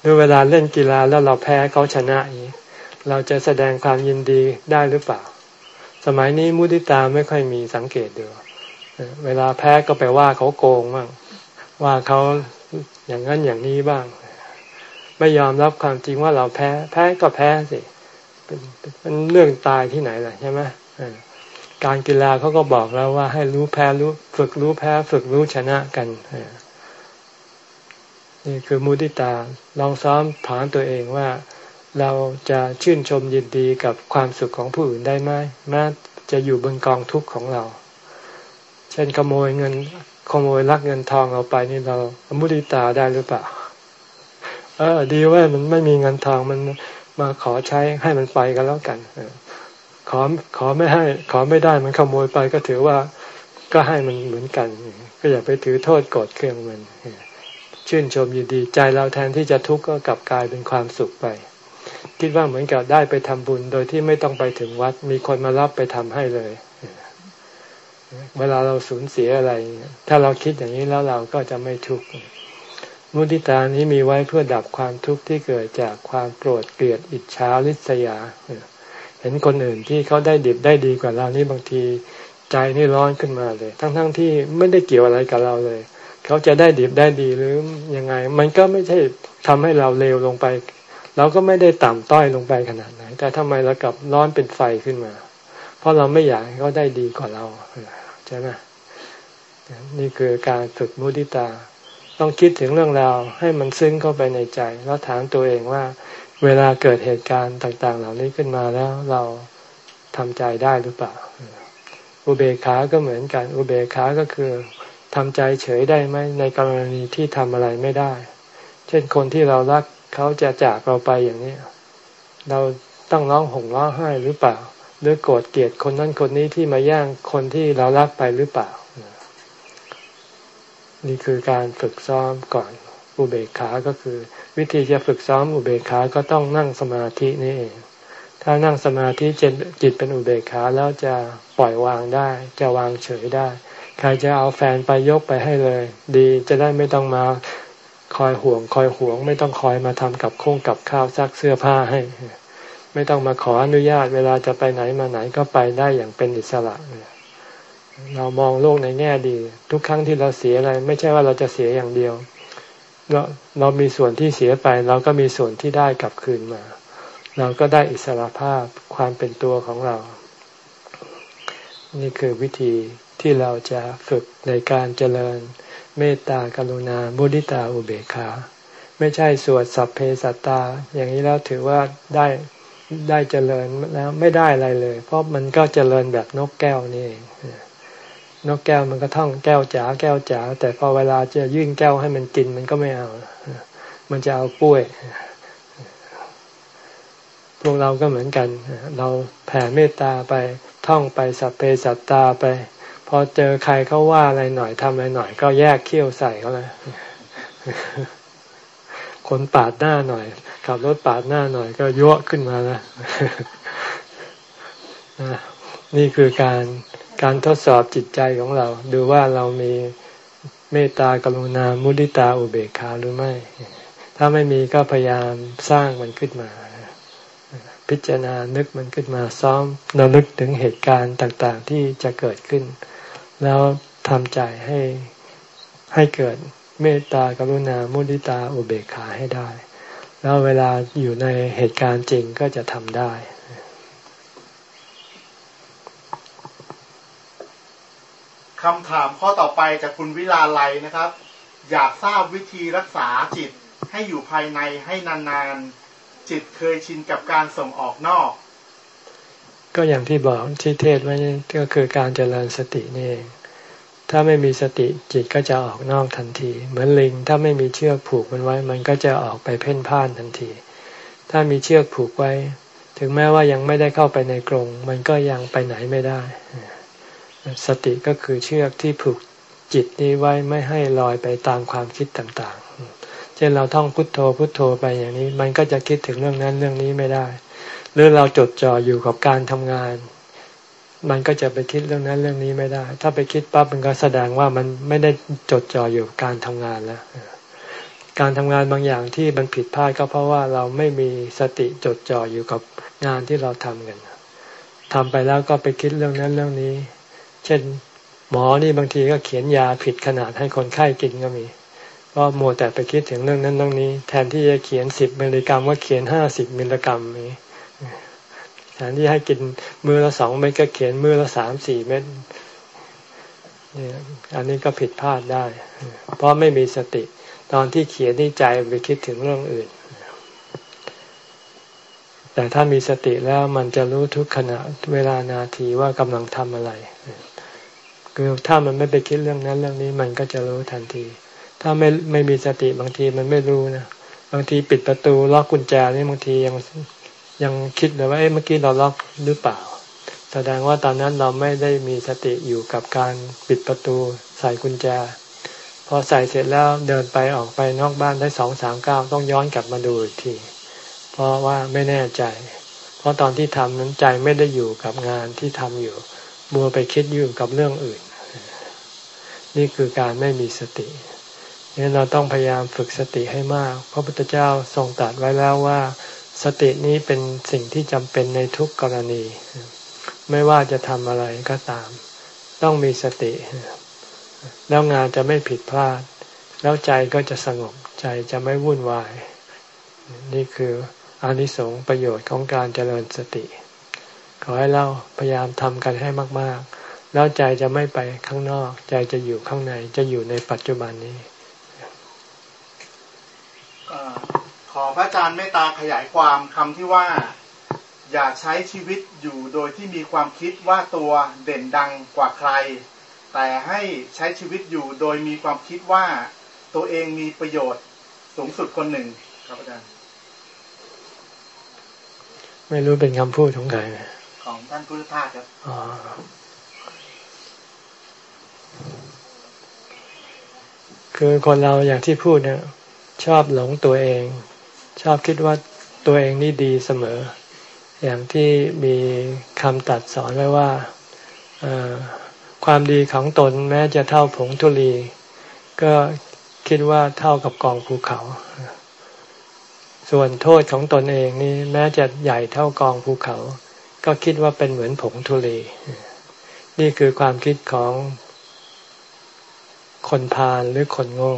หรือเวลาเล่นกีฬาแล้วเราแพ้เขาชนะอย่างนี้เราจะแสดงความยินดีได้หรือเปล่า สมัยนี้มุติตาไม่ค่อยมีสังเกตดูเวลาแพ้ก็ไปว่าเขาโกงบ้างว่าเขาอย่างนั้นอย่างนี้บ้าง ไม่ยอมรับความจริงว่าเราแพ้ แพ้ก็แพ้สิเป็นเป็นเรื่องตายที่ไหนล่ะใช่ไหม การกีฬาเขาก็บอกแล้วว่าให้รู้แพ้รู้ฝึกรู้แพ้ ฝึกรู้ชนะกันนี่คือมุติตาลองซ้อมถามตัวเองว่า เราจะชื่นชมยินดีกับความสุขของผู้อื่นได้ไหมแม้จะอยู่บนกองทุกข์ของเรา เช่นขโมยเงินขโมยลักเงินทองเราไปนี่เรามุติตาได้หรือเปล่า เออ ดีว่ามันไม่มีเงินทองมันมาขอใช้ให้มันไปกันแล้วกัน ขอขอไม่ให้ ขอไม่ได้มันขโมยไปก็ถือว่าก็ให้มันเหมือนกัน ก็อย่าไปถือโทษโกรธเคืองมันชื่นชมยินดีใจเราแทนที่จะทุกข์ก็กลับกลายเป็นความสุขไป คิดว่าเหมือนกับได้ไปทำบุญโดยที่ไม่ต้องไปถึงวัด มีคนมารับไปทำให้เลย เวลาเราสูญเสียอะไร ถ้าเราคิดอย่างนี้แล้วเราก็จะไม่ทุกข์มุติตานี้มีไว้เพื่อดับความทุกข์ที่เกิดจากความโกรธเกลียดอิจฉาริษยา เห็นคนอื่นที่เขาได้ดิบได้ดีกว่าเรานี่บางทีใจนี่ร้อนขึ้นมาเลย ทั้งๆทที่ไม่ได้เกี่ยวอะไรกับเราเลย เขาจะได้ดีได้ดีหรือยังไง มันก็ไม่ใช่ทำให้เราเลวลงไป เราก็ไม่ได้ต่ำต้อยลงไปขนาดไหน แต่ทำไมเรากลับร้อนเป็นไฟขึ้นมาเพเพราะเราไม่อยากให้เขาได้ดีกว่าเราใช่ไหมนี่คือการฝึกมุติตา ต้องคิดถึงเรื่องราวให้มันซึ้งเข้าไปในใจ แล้วถามตัวเองว่า เวลาเกิดเหตุการณ์ต่าง ๆ เหล่านี้ขึ้นมาแล้วเราทำใจได้หรือเปล่า อุเบกขา ก็เหมือนกัน อุเบกขา ก็คือทำใจเฉยได้ไหมในกรณีที่ทำอะไรไม่ได้ เช่นคนที่เรารักเขาจะจากเราไปอย่างนี้ เราต้องร้องห่มร้องไห้หรือเปล่า หรือโกรธเกลียดคนนั้นคนนี้ที่มาแย่งคนที่เรารักไปหรือเปล่า นี่คือการฝึกซ้อมก่อน อุเบกขา ก็คือ วิธีจะฝึกซ้อมอุเบกขาก็ต้องนั่งสมาธินี่เองถ้านั่งสมาธิจิตเป็นอุเบกขาแล้วจะปล่อยวางได้ จะวางเฉยได้ ใครจะเอาแฟนไปยกไปให้เลย ดีจะได้ไม่ต้องมาคอยห่วง คอยห่วง ไม่ต้องคอยมาทำกับโค้งกับข้าวซักเสื้อผ้าให้ ไม่ต้องมาขออนุญาตเวลาจะไปไหนมาไหนก็ไปได้อย่างเป็นอิสระเรามองโลกในแง่ดี ทุกครั้งที่เราเสียอะไร ไม่ใช่ว่าเราจะเสียอย่างเดียว เราเรามีส่วนที่เสียไป เราก็มีส่วนที่ได้กลับคืนมา เราก็ได้อิสระภาพความเป็นตัวของเรา นี่คือวิธีที่เราจะฝึกในการเจริญ เมตตากรุณาบุริตาอุเบกขา ไม่ใช่สวดสัพเพสัตตา อย่างนี้แล้วถือว่าได้ได้เจริญแล้วไม่ได้อะไรเลย เพราะมันก็เจริญแบบนกแก้วนี่เอง นกแก้วมันก็ท่องแก้วจ๋าแก้วจ๋าแต่พอเวลาจะยื่นแก้วให้มันกินมันก็ไม่เอา มันจะเอากล้วย พวกเราก็เหมือนกัน เราแผ่เมตตาไปท่องไปสัพเพสัตตาไป พอเจอใครเขาว่าอะไรหน่อยทำอะไรหน่อย ก็แยกเขี้ยวใส่เขาเลยคนปาดหน้าหน่อยขับรถปาดหน้าหน่อย ก็ยั่วขึ้นมาแล้วนี่คือการ การทดสอบจิตใจของเรา ดูว่าเรามีเมตตากรุณามุดิตาอุเบกขาหรือไม่ ถ้าไม่มีก็พยายามสร้างมันขึ้นมา พิจารณานึกมันขึ้นมาซ้อมระลึกถึงเหตุการณ์ต่างๆที่จะเกิดขึ้น แล้วทำใจให้ให้เกิดเมตตากรุณามุดิตาอุเบกขาให้ได้ แล้วเวลาอยู่ในเหตุการณ์จริงก็จะทำได้ คำถามข้อต่อไปจากคุณวิลาไลนะครับ อยากทราบวิธีรักษาจิตให้อยู่ภายในให้นานๆ จิตเคยชินกับการส่งออกนอก ก็อย่างที่บอกที่เทศไว้ก็คือการเจริญสตินี่เองถ้าไม่มีสติจิตก็จะออกนอกทันที เหมือนลิงถ้าไม่มีเชือกผูกมันไว้ มันก็จะออกไปเพ่นพ่านทันที ถ้ามีเชือกผูกไว้ ถึงแม้ว่ายังไม่ได้เข้าไปในกรงมันก็ยังไปไหนไม่ได้ สติก็คือเชือกที่ผูกจิตนี้ไว้ไม่ให้ลอยไปตามความคิดต่างๆ เช่นเราท่องพุทโธพุทโธไปอย่างนี้ มันก็จะคิดถึงเรื่องนั้นเรื่องนี้ไม่ได้ หรือเราจดจ่ออยู่กับการทำงาน มันก็จะไปคิดเรื่องนั้นเรื่องนี้ไม่ได้ ถ้าไปคิดปั๊บมันก็แสดงว่ามันไม่ได้จดจ่ออยู่กับการทำงานแล้วการทำงานบางอย่างที่มันผิดพลาดก็เพราะว่าเราไม่มีสติจดจ่ออยู่กับงานที่เราทำกันทำไปแล้วก็ไปคิดเรื่องนั้นเรื่องนี้ เช่น หมอนี่บางทีก็เขียนยาผิดขนาดให้คนไข้กินก็มีเพราะมัวแต่ไปคิดถึงเรื่องนั้นเรื่องนี้ แทนที่จะเขียนสิบมิลลิกรัมว่าเขียนห้าสิบมิลลิกรัมนี้แทนที่ให้กินมือละสองเม็ดก็เขียนมือละสามสี่เม็ดนี่อันนี้ก็ผิดพลาดได้ เพราะไม่มีสติ ตอนที่เขียนนี่ใจไปคิดถึงเรื่องอื่น แต่ถ้ามีสติแล้วมันจะรู้ทุกขณะเวลานาทีว่ากำลังทำอะไร คือถ้ามันไม่ไปคิดเรื่องนั้นเรื่องนี้มันก็จะรู้ทันที ถ้าไม่ไม่มีสติบางทีมันไม่รู้นะบางทีปิดประตูล็อกกุญแจนี่บางทียังยังคิดเลยว่าเอ๊ะเมื่อกี้เราล็อกหรือเปล่า แสดงว่าตอนนั้นเราไม่ได้มีสติอยู่กับการปิดประตูใส่กุญแจ พอใส่เสร็จแล้วเดินไปออกไปนอกบ้านได้สองสามก้าวต้องย้อนกลับมาดูอีกที เพราะว่าไม่แน่ใจ เพราะตอนที่ทำนั้นใจไม่ได้อยู่กับงานที่ทำอยู่ มัวไปคิดอยู่กับเรื่องอื่น นี่คือการไม่มีสตินี่เราต้องพยายามฝึกสติให้มาก พระพุทธเจ้าทรงตรัสไว้แล้วว่า สตินี้เป็นสิ่งที่จำเป็นในทุกกรณี ไม่ว่าจะทำอะไรก็ตาม ต้องมีสติ แล้วงานจะไม่ผิดพลาด แล้วใจก็จะสงบใจจะไม่วุ่นวาย นี่คืออานิสงส์ประโยชน์ของการเจริญสติ ขอให้เราพยายามทำกันให้มาก ๆ แล้วใจจะไม่ไปข้างนอก ใจจะอยู่ข้างในจะอยู่ในปัจจุบันนี้ขอพระอาจารย์เมตตาขยายความคำที่ว่า อย่าใช้ชีวิตอยู่โดยที่มีความคิดว่าตัวเด่นดังกว่าใคร แต่ให้ใช้ชีวิตอยู่โดยมีความคิดว่าตัวเองมีประโยชน์สูงสุดคนหนึ่งครับอาจารย์ไม่รู้เป็นคำพูดของใคร ของท่านพุทธทาสครับคือคนเราอย่างที่พูดเนี่ยชอบหลงตัวเอง ชอบคิดว่าตัวเองนี่ดีเสมอ อย่างที่มีคำตัดสอนไว้ว่าความดีของตนแม้จะเท่าผงทุลี ก็คิดว่าเท่ากับกองภูเขา ส่วนโทษของตนเองนี่แม้จะใหญ่เท่ากองภูเขา ก็คิดว่าเป็นเหมือนผงทุลีนี่คือความคิดของคนพาลหรือคนโง่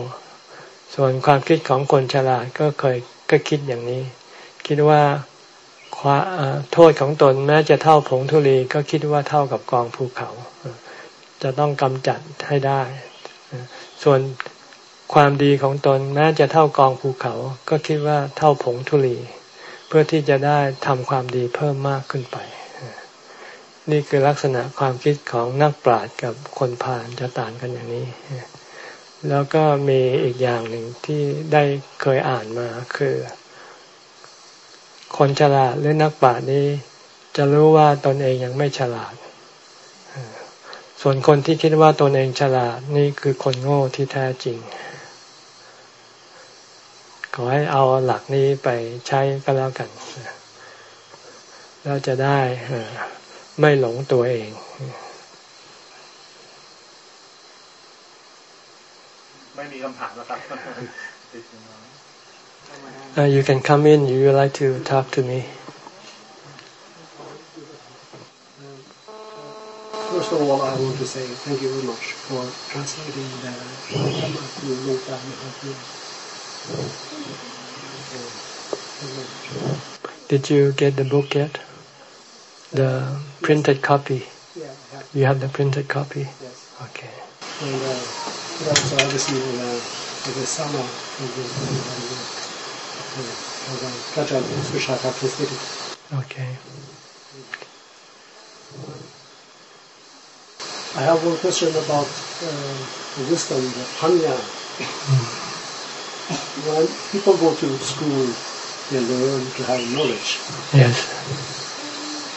ส่วนความคิดของคนฉลาดก็เคยก็คิดอย่างนี้ คิดว่าโทษของตนแม้จะเท่าผงทุลีก็คิดว่าเท่ากับกองภูเขา จะต้องกำจัดให้ได้ ส่วนความดีของตนแม้จะเท่ากองภูเขา ก็คิดว่าเท่าผงทุลี เพื่อที่จะได้ทำความดีเพิ่มมากขึ้นไป นี่คือลักษณะความคิดของนักปราชญ์กับคนผ่านจะต่างกันอย่างนี้ แล้วก็มีอีกอย่างหนึ่งที่ได้เคยอ่านมาคือ คนฉลาดหรือนักปราชญ์นี้ จะรู้ว่าตนเองยังไม่ฉลาด ส่วนคนที่คิดว่าตนเองฉลาดนี่คือคนโง่ที่แท้จริง ขอให้เอาหลักนี้ไปใช้ก็แล้วกันแล้วจะได้ ไม่หลงตัวเอง Uh, you can come in. You would like to talk to me. First of all, I want to say thank you very much for translating the Dhamma to Loka Did you get the book yet? The printed copy? Yeah, You have the printed copy? Yes. Okay. And, uh, also obviously uh, the summer of the Raja Sushaka translated. Okay. I have one question about uh, the wisdom, the panya. when people go to school, they learn to have knowledge. Yes.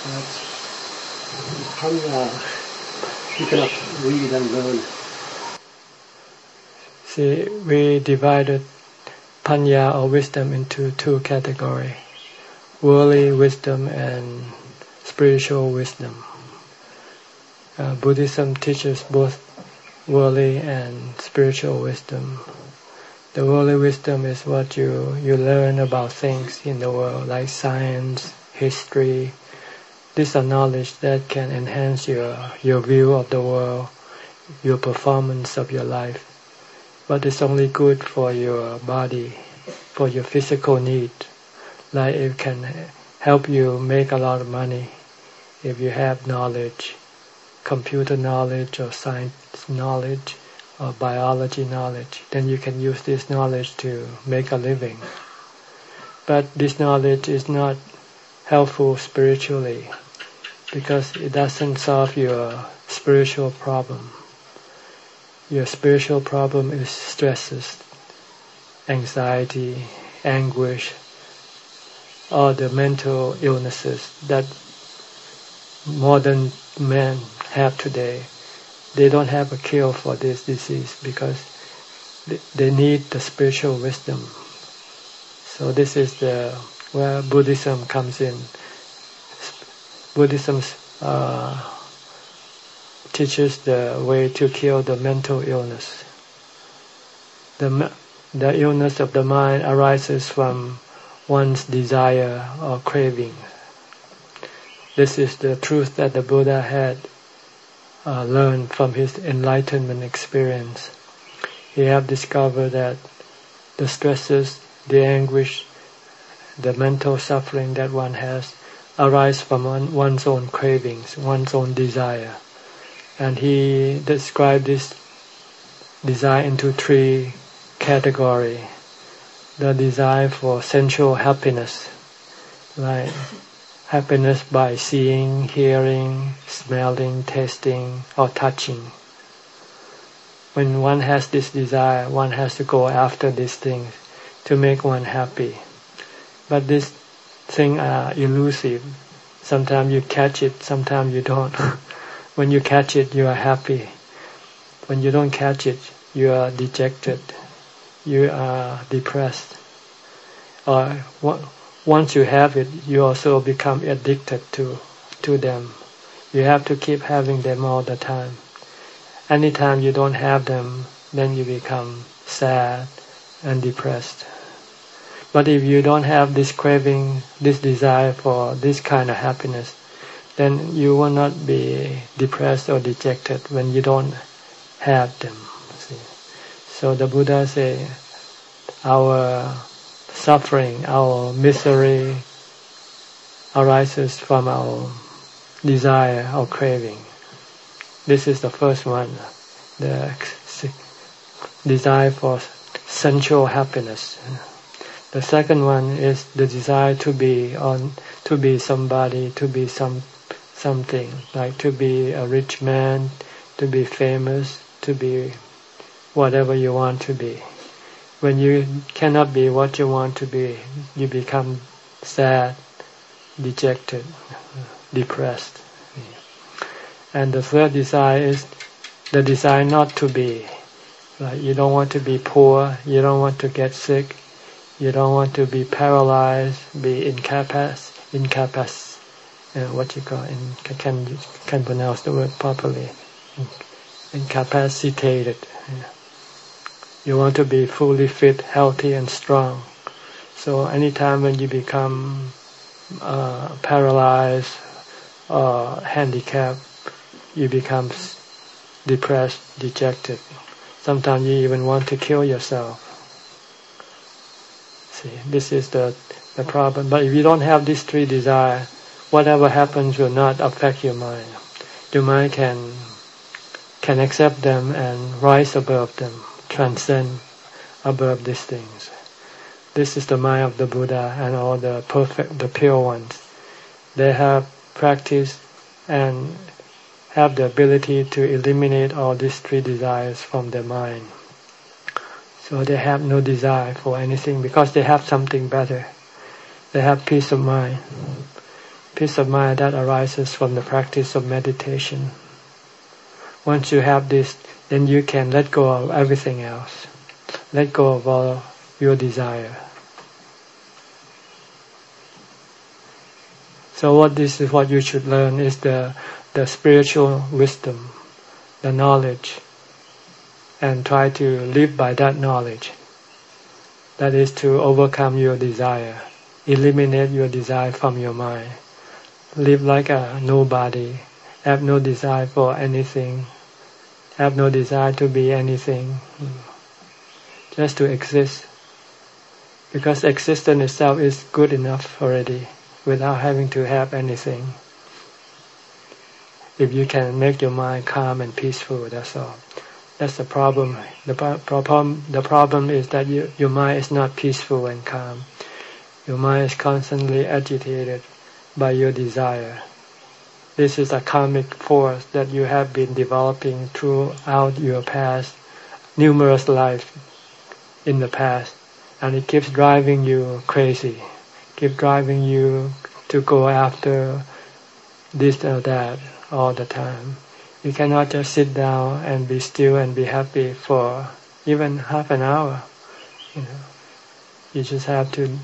But panya, you cannot read and learn See, we divided panya or wisdom into two categories worldly wisdom and spiritual wisdom. Uh, Buddhism teaches both worldly and spiritual wisdom. The worldly wisdom is what you, you learn about things in the world, like science, history. These are knowledge that can enhance your, your view of the world, your performance of your life but it's only good for your body, for your physical need. Like it can help you make a lot of money if you have knowledge, computer knowledge or science knowledge or biology knowledge, then you can use this knowledge to make a living. But this knowledge is not helpful spiritually because it doesn't solve your spiritual problem your spiritual problem is stresses, anxiety, anguish, all the mental illnesses that modern men have today. They don't have a cure for this disease because they need the spiritual wisdom. So this is the where Buddhism comes in. Buddhism's uh, teaches the way to cure the mental illness. The, the illness of the mind arises from one's desire or craving. This is the truth that the Buddha had uh, learned from his enlightenment experience. He had discovered that the stresses, the anguish, the mental suffering that one has arise from one, one's own cravings, one's own desire. And he described this desire into three categories. The desire for sensual happiness, like happiness by seeing, hearing, smelling, tasting, or touching. When one has this desire, one has to go after these things to make one happy. But these things uh, are elusive. Sometimes you catch it, sometimes you don't. when you catch it, you are happy. When you don't catch it, you are dejected. You are depressed. Or once you have it, you also become addicted to to them. You have to keep having them all the time. Anytime you don't have them, then you become sad and depressed. But if you don't have this craving, this desire for this kind of happiness, then you will not be depressed or dejected when you don't have them. See? So the Buddha say, our suffering, our misery arises from our desire or craving. This is the first one, the desire for sensual happiness. The second one is the desire to be on, to be somebody, to be some something, like to be a rich man, to be famous, to be whatever you want to be. When you cannot be what you want to be, you become sad, dejected, depressed. And the third desire is the desire not to be. Like you don't want to be poor, you don't want to get sick, you don't want to be paralyzed, be incapac, incapac, uh, what you call, in, can can pronounce the word properly, incapacitated. You want to be fully fit, healthy, and strong. So anytime when you become uh, paralyzed or handicapped, you become depressed, dejected. Sometimes you even want to kill yourself. See, this is the, the problem. But if you don't have these three desires, whatever happens will not affect your mind. Your mind can can accept them and rise above them, transcend above these things. This is the mind of the Buddha and all the perfect, the pure ones. They have practiced and have the ability to eliminate all these three desires from their mind. So they have no desire for anything because they have something better. They have peace of mind. Peace of mind that arises from the practice of meditation. Once you have this, then you can let go of everything else. Let go of all your desire. So what this is what you should learn is the the spiritual wisdom, the knowledge and try to live by that knowledge. That is to overcome your desire, eliminate your desire from your mind. Live like a nobody, have no desire for anything, have no desire to be anything, just to exist. Because existence itself is good enough already, without having to have anything. If you can make your mind calm and peaceful, that's all. That's the problem. The problem, the problem is that you, your mind is not peaceful and calm. Your mind is constantly agitated by your desire. This is a karmic force that you have been developing throughout your past, numerous lives in the past, and it keeps driving you crazy, keep driving you to go after this or that all the time. You cannot just sit down and be still and be happy for even half an hour. You know, you just have to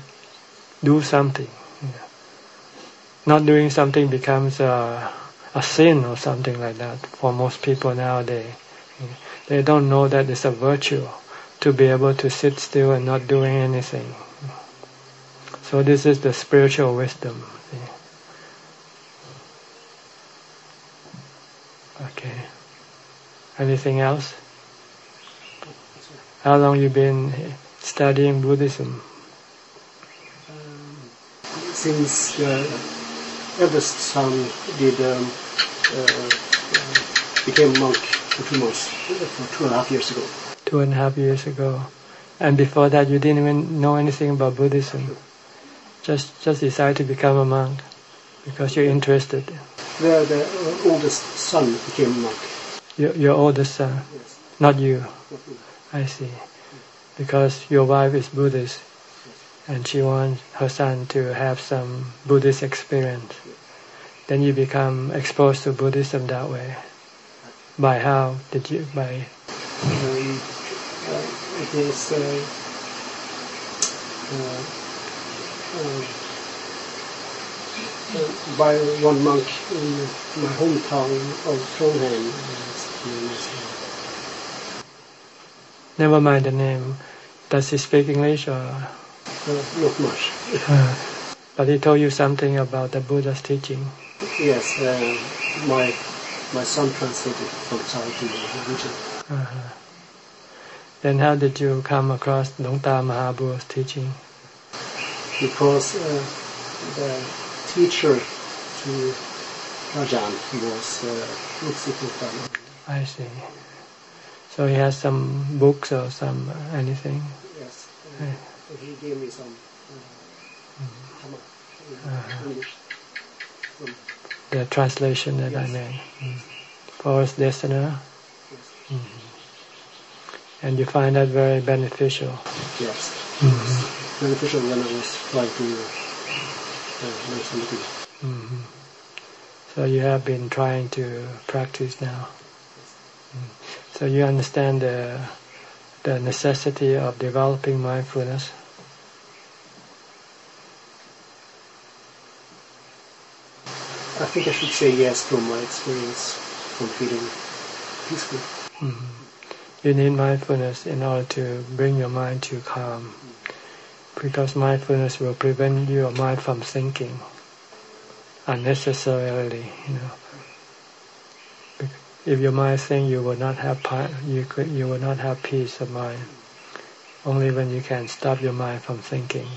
do something. You know. Not doing something becomes a, a sin or something like that for most people nowadays. You know. They don't know that it's a virtue to be able to sit still and not doing anything. So this is the spiritual wisdom. Okay. Anything else? How long you been studying Buddhism? Um, since uh, eldest son did um, uh, became monk for two months, for two and a half years ago. Two and a half years ago. And before that, you didn't even know anything about Buddhism. Just just decided to become a monk because you're interested. The, the uh, oldest son became monk. Your, your oldest son, Yes. not you. Not me. I see. Because your wife is Buddhist, and she wants her son to have some Buddhist experience. Then you become exposed to Buddhism that way. By how did you? By Um, uh, it is uh, uh, uh, by one monk in my hometown of Trondheim. uh, his name is, uh, never mind the name. Does he speak English or? uh, not much. but he told you something about the Buddha's teaching. yes, uh, my my son translated from Thai to Norwegian. Uh-huh. Then how did you come across Long Ta teaching? because uh, the teacher to Rajan was uh, Luxiputan. I see. So he has some books or some anything. Yes, uh, so he gave me some uh, Uh-huh. English. From, The translation that I made mm. for his listener, yes. and you find that very beneficial. yes. Mhm. Beneficial when I was trying to something. hmm So you have been trying to practice now. Mm. So you understand the the necessity of developing mindfulness. I think I should say yes from my experience from feeling peaceful. Mhm. You need mindfulness in order to bring your mind to calm, because mindfulness will prevent your mind from thinking unnecessarily. You know, if your mind thinks, you will not have you could you will not have peace of mind. Only when you can stop your mind from thinking,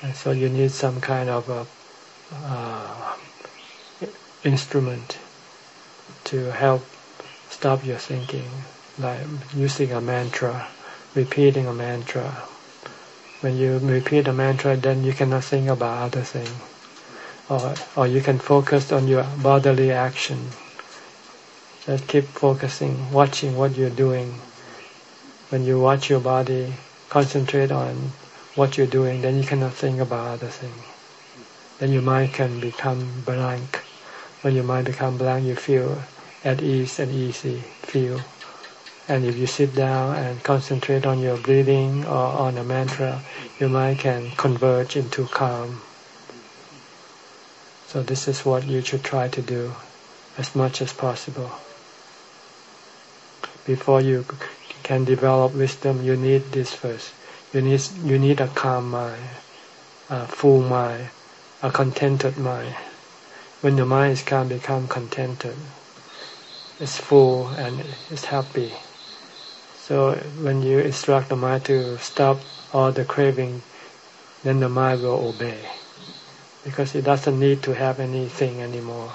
and so you need some kind of a uh, instrument to help stop your thinking, like using a mantra, repeating a mantra. When you repeat a mantra, then you cannot think about other things, or or you can focus on your bodily action. Just keep focusing, watching what you're doing. When you watch your body, concentrate on what you're doing, then you cannot think about other things. Then your mind can become blank. When your mind become blank, you feel at ease and easy, feel. And if you sit down and concentrate on your breathing or on a mantra, your mind can converge into calm. So this is what you should try to do as much as possible. Before you can develop wisdom, you need this first. You need you need a calm mind, a full mind, a contented mind. When your mind is calm, become contented. It's full and it's happy. So when you instruct the mind to stop all the craving, then the mind will obey. Because it doesn't need to have anything anymore.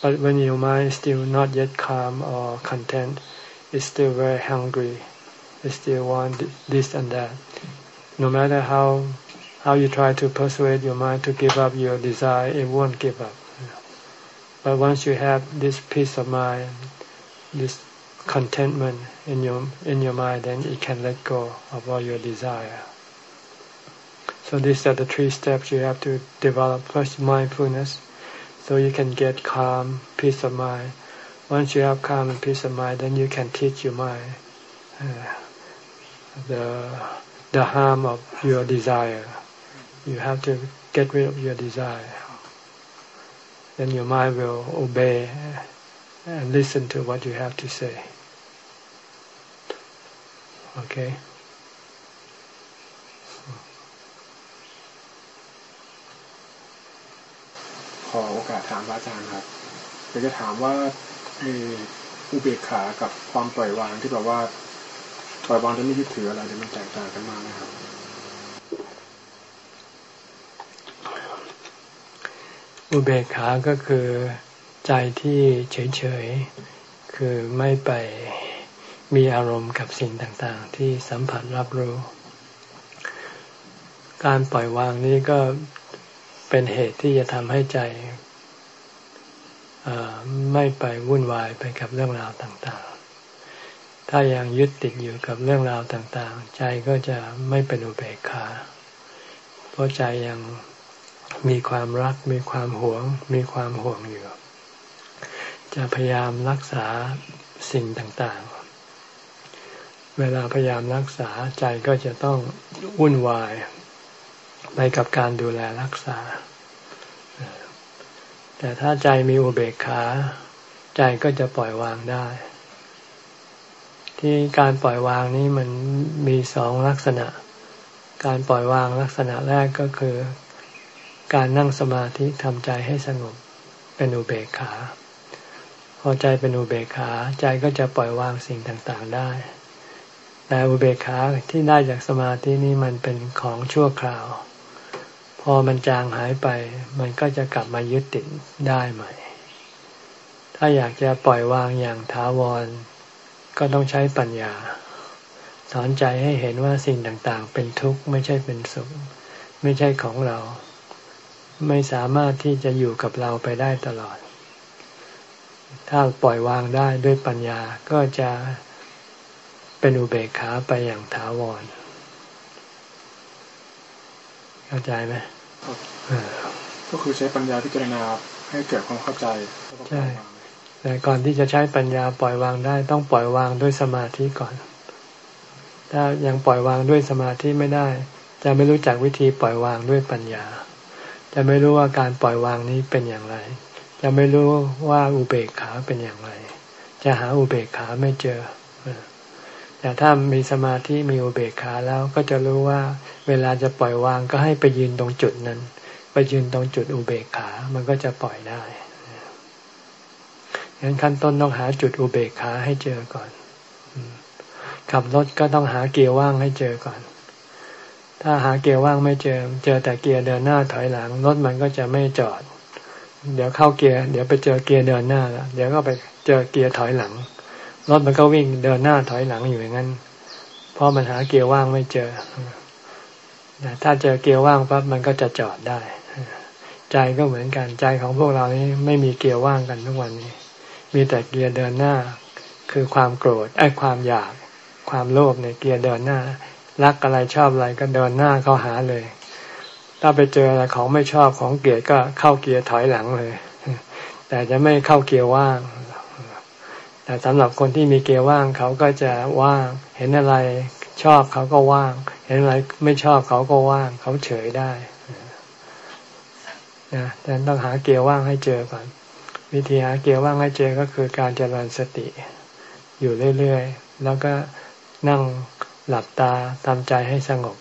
But when your mind is still not yet calm or content, it's still very hungry. It still want this and that. No matter how how you try to persuade your mind to give up your desire, it won't give up. But once you have this peace of mind, this contentment in your in your mind, then it can let go of all your desire. So these are the three steps you have to develop. First, mindfulness, so you can get calm, peace of mind. Once you have calm and peace of mind, then you can teach your mind uh, the the harm of your desire. You have to get rid of your desire. Then your mind will obey and listen to what you have to say. Okay? ขอโอกาสถามพระอาจารย์ครับอยากจะถามว่าเอออุเบกขากับความปล่อยวางที่แบบว่าปล่อยวางจะไม่ยึดถืออะไรเนี่ยมันแตกต่างกันมากไหมครับ อุเบกขาก็คือใจที่เฉยๆ คือไม่ไป มีอารมณ์กับสิ่งต่างๆ ที่สัมผัสรับรู้ การปล่อยวางนี้ก็เป็นเหตุที่จะทำให้ใจไม่ไปวุ่นวายไปกับเรื่องราวต่างๆ ถ้ายังยึดติดอยู่กับเรื่องราวต่างๆ ใจก็จะไม่เป็นอุเบกขา เพราะใจยังมีความรัก มีความหวง มีความห่วงอยู่ จะพยายามรักษาสิ่งต่างๆ เวลาพยายามรักษาใจก็จะต้องวุ่นวาย ไปกับการดูแลรักษา แต่ถ้าใจมีอุเบกขา ใจก็จะปล่อยวางได้ ที่การปล่อยวางนี้มันมีสองลักษณะ การปล่อยวางลักษณะแรกก็คือ การนั่งสมาธิทำใจให้สงบเป็นอุเบกขา พอใจเป็นอุเบกขา ใจก็จะปล่อยวางสิ่งต่างๆได้ แต่อุเบกขาที่ได้จากสมาธินี้มันเป็นของชั่วคราว พอมันจางหายไป มันก็จะกลับมายึดติดได้ใหม่ ถ้าอยากจะปล่อยวางอย่างถาวร ก็ต้องใช้ปัญญา สอนใจให้เห็นว่าสิ่งต่างๆ เป็นทุกข์ไม่ใช่เป็นสุข ไม่ใช่ของเรา ไม่สามารถที่จะอยู่กับเราไปได้ตลอด ถ้าปล่อยวางได้ด้วยปัญญาก็จะ เป็นอุเบกขาไปอย่างถาวร เข้าใจไหมก็คือใช้ปัญญาพิจารณาให้เกิดความเข้าใจใช่แต่ก่อนที่จะใช้ปัญญาปล่อยวางได้ต้องปล่อยวางด้วยสมาธิก่อน ถ้ายังปล่อยวางด้วยสมาธิไม่ได้ จะไม่รู้จักวิธีปล่อยวางด้วยปัญญา จะไม่รู้ว่าการปล่อยวางนี้เป็นอย่างไร จะไม่รู้ว่าอุเบกขาเป็นอย่างไร จะหาอุเบกขาไม่เจอ แต่ถ้ามีสมาธิมีอุเบกขาแล้วก็จะรู้ว่าเวลาจะปล่อยวางก็ให้ไปยืนตรงจุดนั้น ไปยืนตรงจุดอุเบกขา มันก็จะปล่อยได้งั้นขั้นต้นต้องหาจุดอุเบกขาให้เจอก่อนขับรถก็ต้องหาเกียร์ว่างให้เจอก่อน ถ้าหาเกียร์ว่างไม่เจอ เจอแต่เกียร์เดินหน้าถอยหลังรถมันก็จะไม่จอด เดี๋ยวเข้าเกียร์เดี๋ยวไปเจอเกียร์เดินหน้าแล้วเดี๋ยวก็ไปเจอเกียร์ถอยหลัง รถมันก็วิ่งเดินหน้าถอยหลังอยู่อย่างนั้น เพราะมันหาเกียร์ว่างไม่เจอแต่ถ้าเจอเกียร์ว่างปั๊บมันก็จะจอดได้ ใจก็เหมือนกันใจของพวกเรานี้ไม่มีเกียร์ว่างกันทุกวันนี้ มีแต่เกียร์เดินหน้า คือความโกรธไอ้ความอยาก ความโลภในเกียร์เดินหน้า รักอะไรชอบอะไรก็เดินหน้าเข้าหาเลย ถ้าไปเจออะไรของไม่ชอบของเกียร์ก็เข้าเกียร์ถอยหลังเลย แต่จะไม่เข้าเกียร์ว่าง แต่สำหรับคนที่มีเกียร์ว่างเขาก็จะว่าง เห็นอะไรชอบเขาก็ว่าง เห็นอะไรไม่ชอบเขาก็ว่าง เขาเฉยได้นะแต่ต้องหาเกียร์ว่างให้เจอก่อน วิธีหาเกียร์ว่างให้เจอก็คือการเจริญสติ อยู่เรื่อยๆ แล้วก็นั่งหลับตาทำใจให้สงบ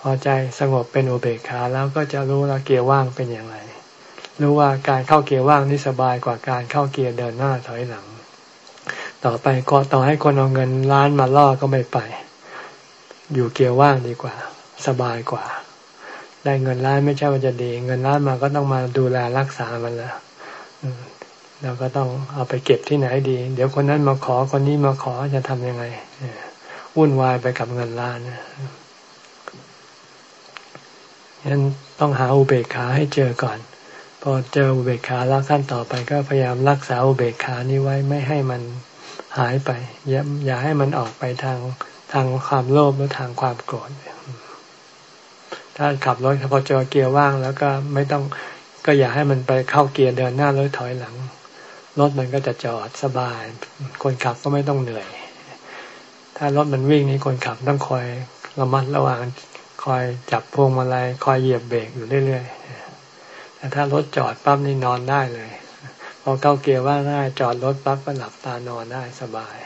พอใจสงบเป็นอุเบกขาแล้วก็จะรู้ว่าเกียร์ว่างเป็นอย่างไร รู้ว่าการเข้าเกียร์ว่างนี่สบายกว่าการเข้าเกียร์เดินหน้าถอยหลัง ต่อไปก็ต่อให้คนเอาเงินล้านมาล่อก็ไม่ไป อยู่เกียวว่างดีกว่า สบายกว่า ได้เงินล้านไม่ใช่ว่าจะดี เงินล้านมาก็ต้องมาดูแลรักษามันแล้วเราก็ต้องเอาไปเก็บที่ไหนดี เดี๋ยวคนนั้นมาขอคนนี้มาขอจะทำยังไงวุ่นวายไปกับเงินล้านฉะนั้นต้องหาอุเบกขาให้เจอก่อน พอเจออุเบกขาแล้วขั้นต่อไปก็พยายามรักษาอุเบกขานี้ไว้ไม่ให้มัน หายไปอย่าอย่าให้มันออกไปทางทางความโลภหรือทางความโกรธถ้าขับรถพอเจอเกียร์ว่าง แล้วก็ไม่ต้องก็อย่าให้มันไปเข้าเกียร์เดินหน้าแล้วถอยหลังรถมันก็จะจอดสบาย คนขับก็ไม่ต้องเหนื่อย ถ้ารถมันวิ่งนี้คนขับต้องคอยระมัดระวังคอยจับพวงมาลัยคอยเหยียบเบรกอยู่เรื่อยๆแต่ถ้ารถจอดปั๊บนี่นอนได้เลย พอเข้าเกียร์ว่าง่ายจอดรถปั๊บก็หลับตานอนได้สบาย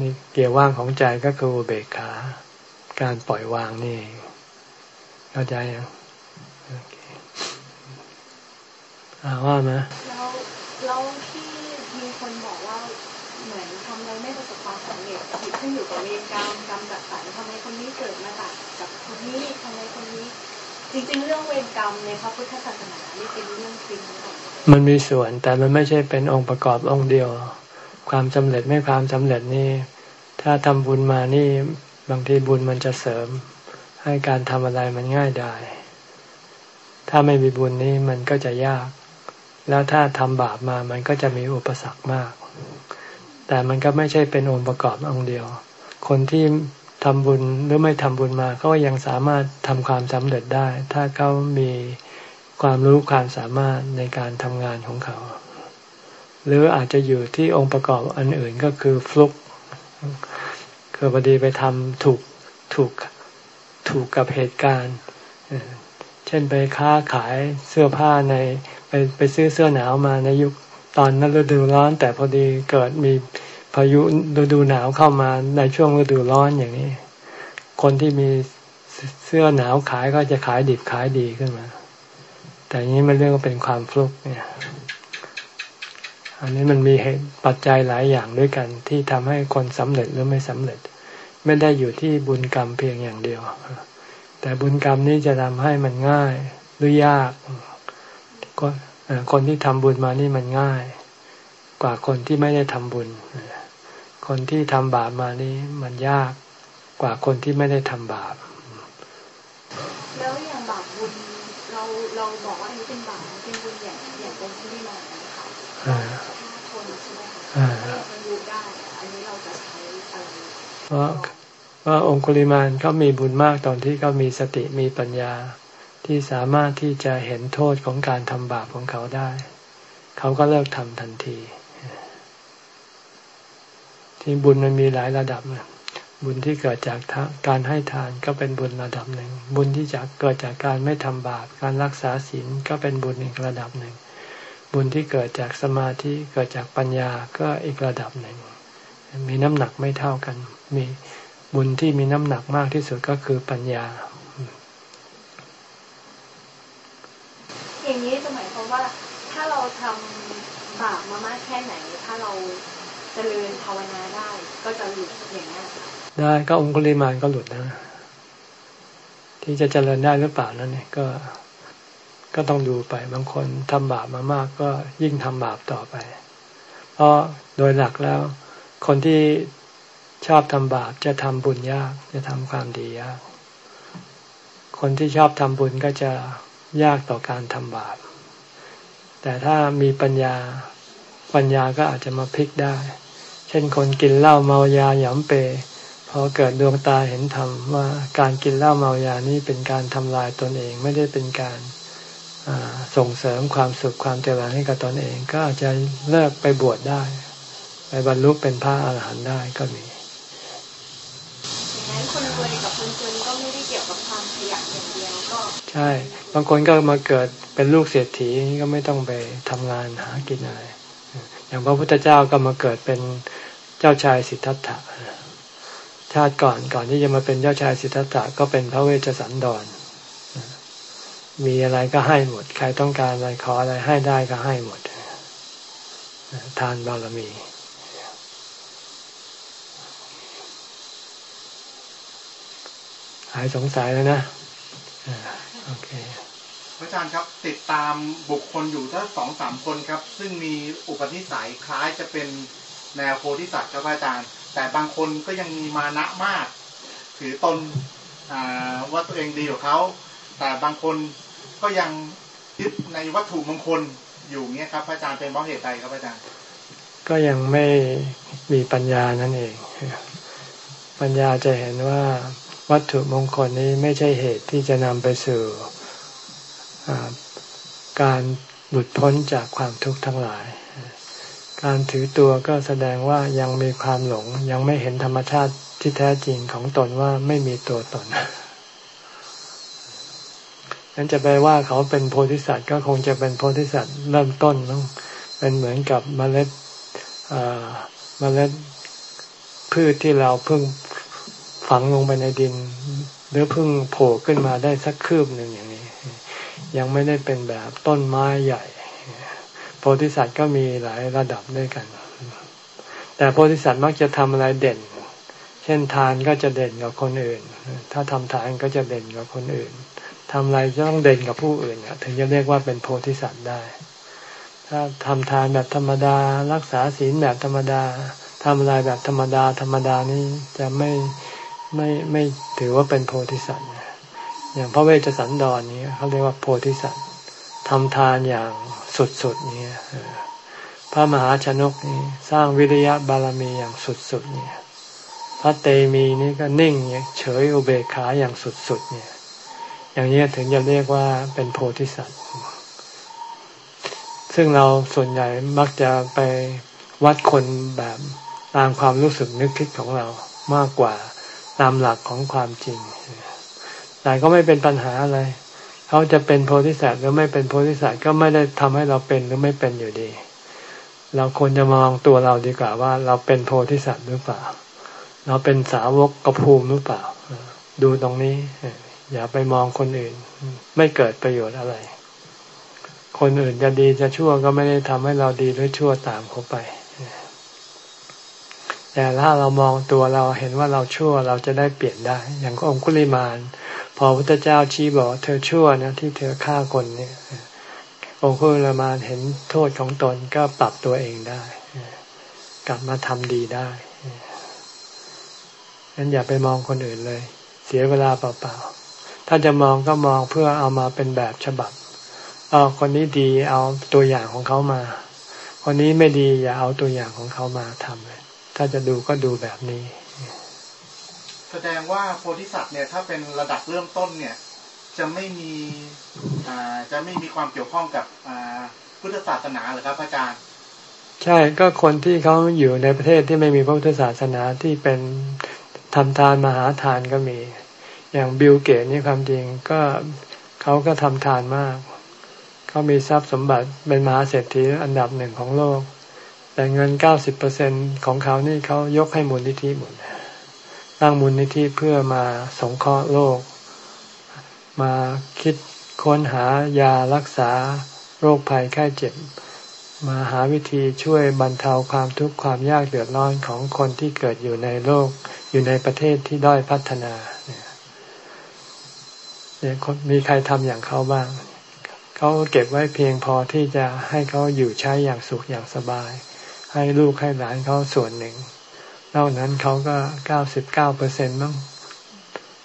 นี่เกียร์ว่างของใจก็คือเบกขา การปล่อยวางนี่ เข้าใจยังอาว่าไหมแล้วแล้วที่มีคนบอกว่าเหมือนทำอะไรไม่ประสบความสำเร็จผิดขึ้นอยู่กับเวรกรรมกรรมจัดสรรทำไมคนนี้เกิดมาจากกับคนนี้ทำไมคนนี้ จริง ๆ เรื่องเวรกรรมในพระพุทธศาสนานี่เป็นเรื่องจริงหรือเปล่า มันมีส่วนแต่มันไม่ใช่เป็นองค์ประกอบองค์เดียว ความสำเร็จไม่ความสำเร็จนี่ ถ้าทำบุญมานี่บางทีบุญมันจะเสริม ให้การทำอะไรมันง่ายได้ถ้าไม่มีบุญนี่มันก็จะยาก แล้วถ้าทำบาปมามันก็จะมีอุปสรรคมาก แต่มันก็ไม่ใช่เป็นองค์ประกอบองค์เดียว คนที่ทำบุญหรือไม่ทำบุญมาก็ยังสามารถทำความสำเร็จได้ ถ้าเขามี ความรู้ความสามารถในการทำงานของเขา หรืออาจจะอยู่ที่องค์ประกอบอันอื่นก็คือฟลุกคือพอดีไปทำถูกถูกถูกกับเหตุการณ์ เช่นไปค้าขายเสื้อผ้าในไปไปซื้อเสื้อหนาวมาในยุคตอนนั้นฤดูร้อน แต่พอดีเกิดมีพายุฤดูหนาวเข้ามาในช่วงฤดูร้อนอย่างนี้ คนที่มีเสื้อหนาวขายก็จะขายดิบขายดีขึ้นมา แต่นี้มันเรียกว่าเป็นความฟลุกเนี่ย อันนี้มันมีเหตุปัจจัยหลายอย่างด้วยกัน ที่ทำให้คนสำเร็จหรือไม่สำเร็จ ไม่ได้อยู่ที่บุญกรรมเพียงอย่างเดียว แต่บุญกรรมนี้จะทำให้มันง่ายหรือยากก็คนที่ทำบุญมานี่มันง่าย กว่าคนที่ไม่ได้ทำบุญ คนที่ทำบาปมานี่มันยากกว่าคนที่ไม่ได้ทำบาปแล้วอย่างบาปบุญ เราเราบอกว่าอันนี้เป็นบาปมันเป็นบุญอย่างอย่างองค์ที่ไม่มานะคะอ่าฆ่าคนใช่ไหมคะอ่าถ้าอยากจะรู้ได้ อันนี้เราจะใช้อะไรเพราะว่าองคุลิมานเขามีบุญมากตอนที่เขามีสติมีปัญญาที่สามารถที่จะเห็นโทษของการทำบาปของเขาได้ เขาก็เลิกทำทันที ที่บุญมันมีหลายระดับนะ บุญที่เกิดจากการให้ทานก็เป็นบุญระดับหนึ่ง บุญที่จากเกิดจากการไม่ทำบาป การรักษาศีลก็เป็นบุญอีกระดับหนึ่ง บุญที่เกิดจากสมาธิเกิดจากปัญญาก็อีกระดับหนึ่ง มีน้ำหนักไม่เท่ากัน มีบุญที่มีน้ำหนักมากที่สุดก็คือปัญญา อย่างนี้จะหมายความว่าถ้าเราทำบาปมามากแค่ไหน ถ้าเราเจริญภาวนาได้ ก็จะหลุดอย่างนี้ค่ะ ได้ก็องคุลิมานก็หลุดนะ ที่จะเจริญได้หรือเปล่านั่นเนี่ยก็ก็ต้องดูไปบางคนทำบาปมามากก็ยิ่งทำบาปต่อไป เพราะโดยหลักแล้ว คนที่ชอบทำบาปจะทำบุญยาก จะทำความดียาก คนที่ชอบทำบุญก็จะยากต่อการทำบาป แต่ถ้ามีปัญญาปัญญาก็อาจจะมาพลิกได้ เช่นคนกินเหล้าเมายาหยำเป พอเกิดดวงตาเห็นธรรมว่าการกินเหล้าเมายานี่เป็นการทำลายตนเองไม่ได้เป็นการอ่าส่งเสริมความสุขความเจริญให้กับตนเอง ก็อาจจะเลิกไปบวชได้ ไปบรรลุเป็นพระอาหารหันต์ได้ก็มีอย่างนั้นคนรวยกับคนจนก็ไม่ได้เกี่ยวกับความขยันอย่างเดียวก็ใช่บางคนก็มาเกิดเป็นลูกเศรษฐีก็ไม่ต้องไปทำงานหากินอะไรอย่างพระพุทธเจ้าก็มาเกิดเป็นเจ้าชายสิทธัตถะ ชาติก่อนก่อนที่จะมาเป็นเจ้าชายสิทธัตถะก็เป็นพระเวชสันดร มีอะไรก็ให้หมด ใครต้องการอะไรขออะไรให้ได้ก็ให้หมด ทานบารมีหายสงสัยแล้วนะอาโอเคพระอาจารย์ครับติดตามบุคคลอยู่ถ้าสองสามคนครับ ซึ่งมีอุปนิสัยคล้ายจะเป็นแนวโพธิสัตว์ครับพระอาจารย์ แต่บางคนก็ยังมีมานะมาก ถือตนอว่าตัวเองดีกว่าเขา แต่บางคนก็ยังยึดในวัตถุมงคลอยู่เงี้ยครับพระอาจารย์เป็นเพราะเหตุใดครับพระอาจารย์ ก็ยังไม่มีปัญญานั่นเอง ปัญญาจะเห็นว่าวัตถุมงคลนี้ไม่ใช่เหตุที่จะนำไปสู่การหลุดพ้นจากความทุกข์ทั้งหลาย การถือตัวก็แสดงว่ายังมีความหลง ยังไม่เห็นธรรมชาติที่แท้จริงของตนว่าไม่มีตัวตนนั้นจะไปว่าเขาเป็นโพธิสัตว์ก็คงจะเป็นโพธิสัตว์เริ่มต้นต้องเป็นเหมือนกับเมล็ดเมล็ดพืชที่เราเพิ่งฝังลงไปในดิน หรือเพิ่งโผล่ขึ้นมาได้สักคืบหนึ่งอย่างนี้ ยังไม่ได้เป็นแบบต้นไม้ใหญ่ พธิสัตว์ก็มีหลายระดับด้วยกัน แต่โพธิสัตว์มักจะทำอะไรเด่น เช่นทานก็จะเด่นกว่าคนอื่น ถ้าทำทานก็จะเด่นกว่าคนอื่นททำอะไรจะต้องเด่นกับผู้อื่นถึงจะเรียกว่าเป็นโพธิสัตว์ได้ ถ้าทำทานแบบธรรมดา รักษาศีลแบบธรรมดาทำอะไรแบบธรรมดา ธรรมดานี่จะไม่ไม่ไม่ถือว่าเป็นโพธิสัตว์อย่างพระเวชสันดรนี้เขาเรียกว่าโพธิสัตว์ทำทานอย่าง สุดๆเนี่ยพระมหาชนกนี่สร้างวิริยะบารมีอย่างสุดๆเนี่ยพระเตมีนี่ก็นิ่งเนี่ยเฉยอุเบกขาอย่างสุดๆเนี่ย อย่างนี้ถึงจะเรียกว่าเป็นโพธิสัตว์ ซึ่งเราส่วนใหญ่มักจะไปวัดคนแบบตามความรู้สึกนึกคิดของเรามากกว่าตามหลักของความจริง แต่ก็ไม่เป็นปัญหาอะไร เขาจะเป็นโพธิสัตว์หรือไม่เป็นโพธิสัตว์ก็ไม่ได้ทำให้เราเป็นหรือไม่เป็นอยู่ดี เราควรจะมองตัวเราดีกว่าว่า เราเป็นโพธิสัตว์หรือเปล่า เราเป็นสาวกกระภูมหรือเปล่า ดูตรงนี้อย่าไปมองคนอื่น ไม่เกิดประโยชน์อะไร คนอื่นจะดีจะชั่วก็ไม่ได้ทำให้เราดีหรือชั่วตามเขาไป แต่ถ้าเรามองตัวเราเห็นว่าเราชั่วเราจะได้เปลี่ยนได้ อย่างองคุลิมาน พอพระเจ้าชี้บอกเธอชั่วนะที่เธอฆ่าคนเนี่ยองคุลมานเห็นโทษของตนก็ปรับตัวเองได้ กลับมาทำดีได้งั้นอย่าไปมองคนอื่นเลย เสียเวลาเปล่าๆ ถ้าจะมองก็มองเพื่อเอามาเป็นแบบฉบับ เอาคนนี้ดีเอาตัวอย่างของเขามา คนนี้ไม่ดีอย่าเอาตัวอย่างของเขามาทำเลยถ้าจะดูก็ดูแบบนี้ แสดงว่าโพธิสัตว์เนี่ยถ้าเป็นระดับเริ่มต้นเนี่ยจะไม่มีอ่าจะไม่มีความเกี่ยวข้องกับอ่าพุทธศาสนาหรือครับอาจารย์ ใช่ก็คนที่เขาอยู่ในประเทศที่ไม่มีพระพุทธศาสนาที่เป็นทำทานมหาทานก็มี อย่างบิลเกตนี่ความจริงก็เขาก็ทำทานมาก เขามีทรัพย์สมบัติเป็นมหาเศรษฐีอันดับหนึ่งของโลก แต่เงินเก้าสิบเปอร์เซ็นของเขานี่เขายกให้มูลนิธิหมด ตั้งมูลนิธิเพื่อมาสงเคราะห์โลก มาคิดค้นหายารักษาโรคภัยแค่เจ็บ มาหาวิธีช่วยบรรเทาความทุกข์ความยากเดือดร้อนของคนที่เกิดอยู่ในโลก อยู่ในประเทศที่ด้อยพัฒนาเนี่ยมีใครทำอย่างเขาบ้าง เขาเก็บไว้เพียงพอที่จะให้เขาอยู่ใช้อย่างสุขอย่างสบาย ให้ลูกให้หลานเขาส่วนหนึ่ง นอกนั้นเขาก็เก้าสิบเก้าเปอร์เซ็นต์มั้ง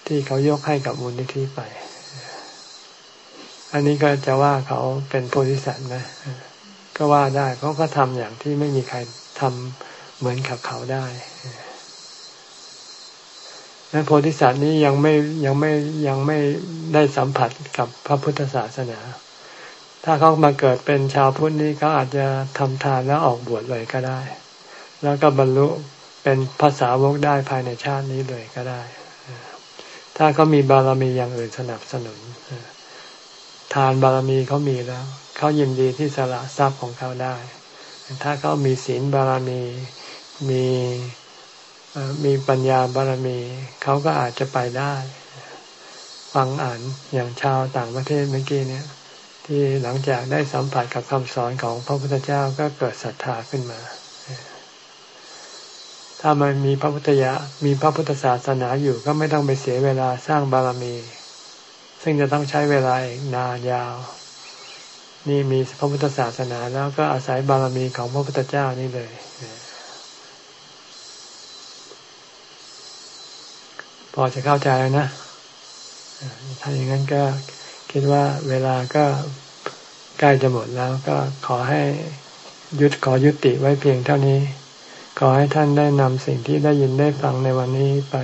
ที่เขายกให้กับมูลนิธิไป อันนี้ก็จะว่าเขาเป็นโพธิสัตว์ไหมก็ว่าได้ เพราะก็ทำอย่างที่ไม่มีใครทำเหมือนกับเขาได้นั้นโพธิสัตว์นี้ยังไม่ยังไม่ยังไม่ได้สัมผัสกับพระพุทธศาสนา ถ้าเขามาเกิดเป็นชาวพุทธนี้เขาอาจจะทำทานแล้วออกบวชเลยก็ได้ แล้วก็บรรลุ เป็นภาษาวกได้ภายในชาตินี้เลยก็ได้ ถ้าเขามีบารมีอย่างอื่นสนับสนุน ทานบารมีเขามีแล้ว เขายินดีที่สละทรัพย์ของเขาได้ ถ้าเขามีศีลบารมีมีมีปัญญาบารมี เขาก็อาจจะไปได้ ฟังอ่านอย่างชาวต่างประเทศเมื่อกี้เนี่ย ที่หลังจากได้สัมผัสกับคำสอนของพระพุทธเจ้าก็เกิดศรัทธาขึ้นมา ถ้ามันมีพระพุทธยะมีพระพุทธศาสนาอยู่ก็ไม่ต้องไปเสียเวลาสร้างบารมี ซึ่งจะต้องใช้เวลาอีกนานยาว นี่มีพระพุทธศาสนาแล้วก็อาศัยบารมีของพระพุทธเจ้านี่เลยพอจะเข้าใจแล้วนะถ้าอย่างนั้นก็คิดว่าเวลาก็ใกล้จะหมดแล้วก็ขอให้ยุดขอยุติไว้เพียงเท่านี้ ขอให้ท่านได้นำสิ่งที่ได้ยินได้ฟังในวันนี้ไป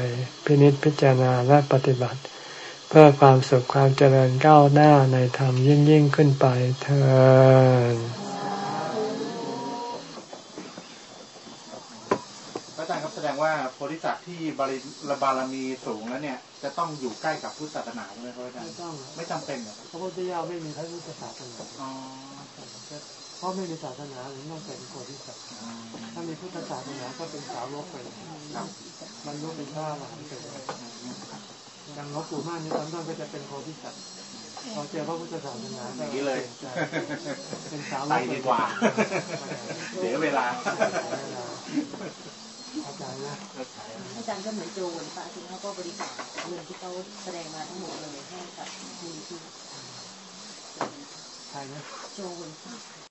พินิจพิจารณาและปฏิบัติ เพื่อความสุขความเจริญก้าวหน้าในธรรมยิ่งยิ่งขึ้นไปเถิดอาจารย์ครับแสดงว่าโพธิสัตว์ที่บาริบารมีสูงแล้วเนี่ย จะต้องอยู่ใกล้กับพุทธศาสนาไหมครับอาจารย์ไม่ต้องไม่จำเป็นเหรอพระพุทธเจ้าไม่มีพระพุทธศาสนาเพ ราะไม่มีศาสนาหรือต้องเป็นโพธิสัตว์ถ้ามีพุทธศาสนาก็เป็นสาวกไปมันรู้เป็นพระอรหันต์ไปอย่างหลวงปู่ม่านนี่ตอนต้นก็จะเป็นโพธิสัตว์พอเจอพระพุทธศาสนาอย่างนี้เลยเป็นสาวกดีกว่าเสียเวลาอาจารย์นะอาจารย์ก็เหมือนโจรพระอาทิตย์เขาก็บริจาคเงินที่เขาแสดงมาทั้งหมดเลยให้กับมูลที่ใช่ไหมโจร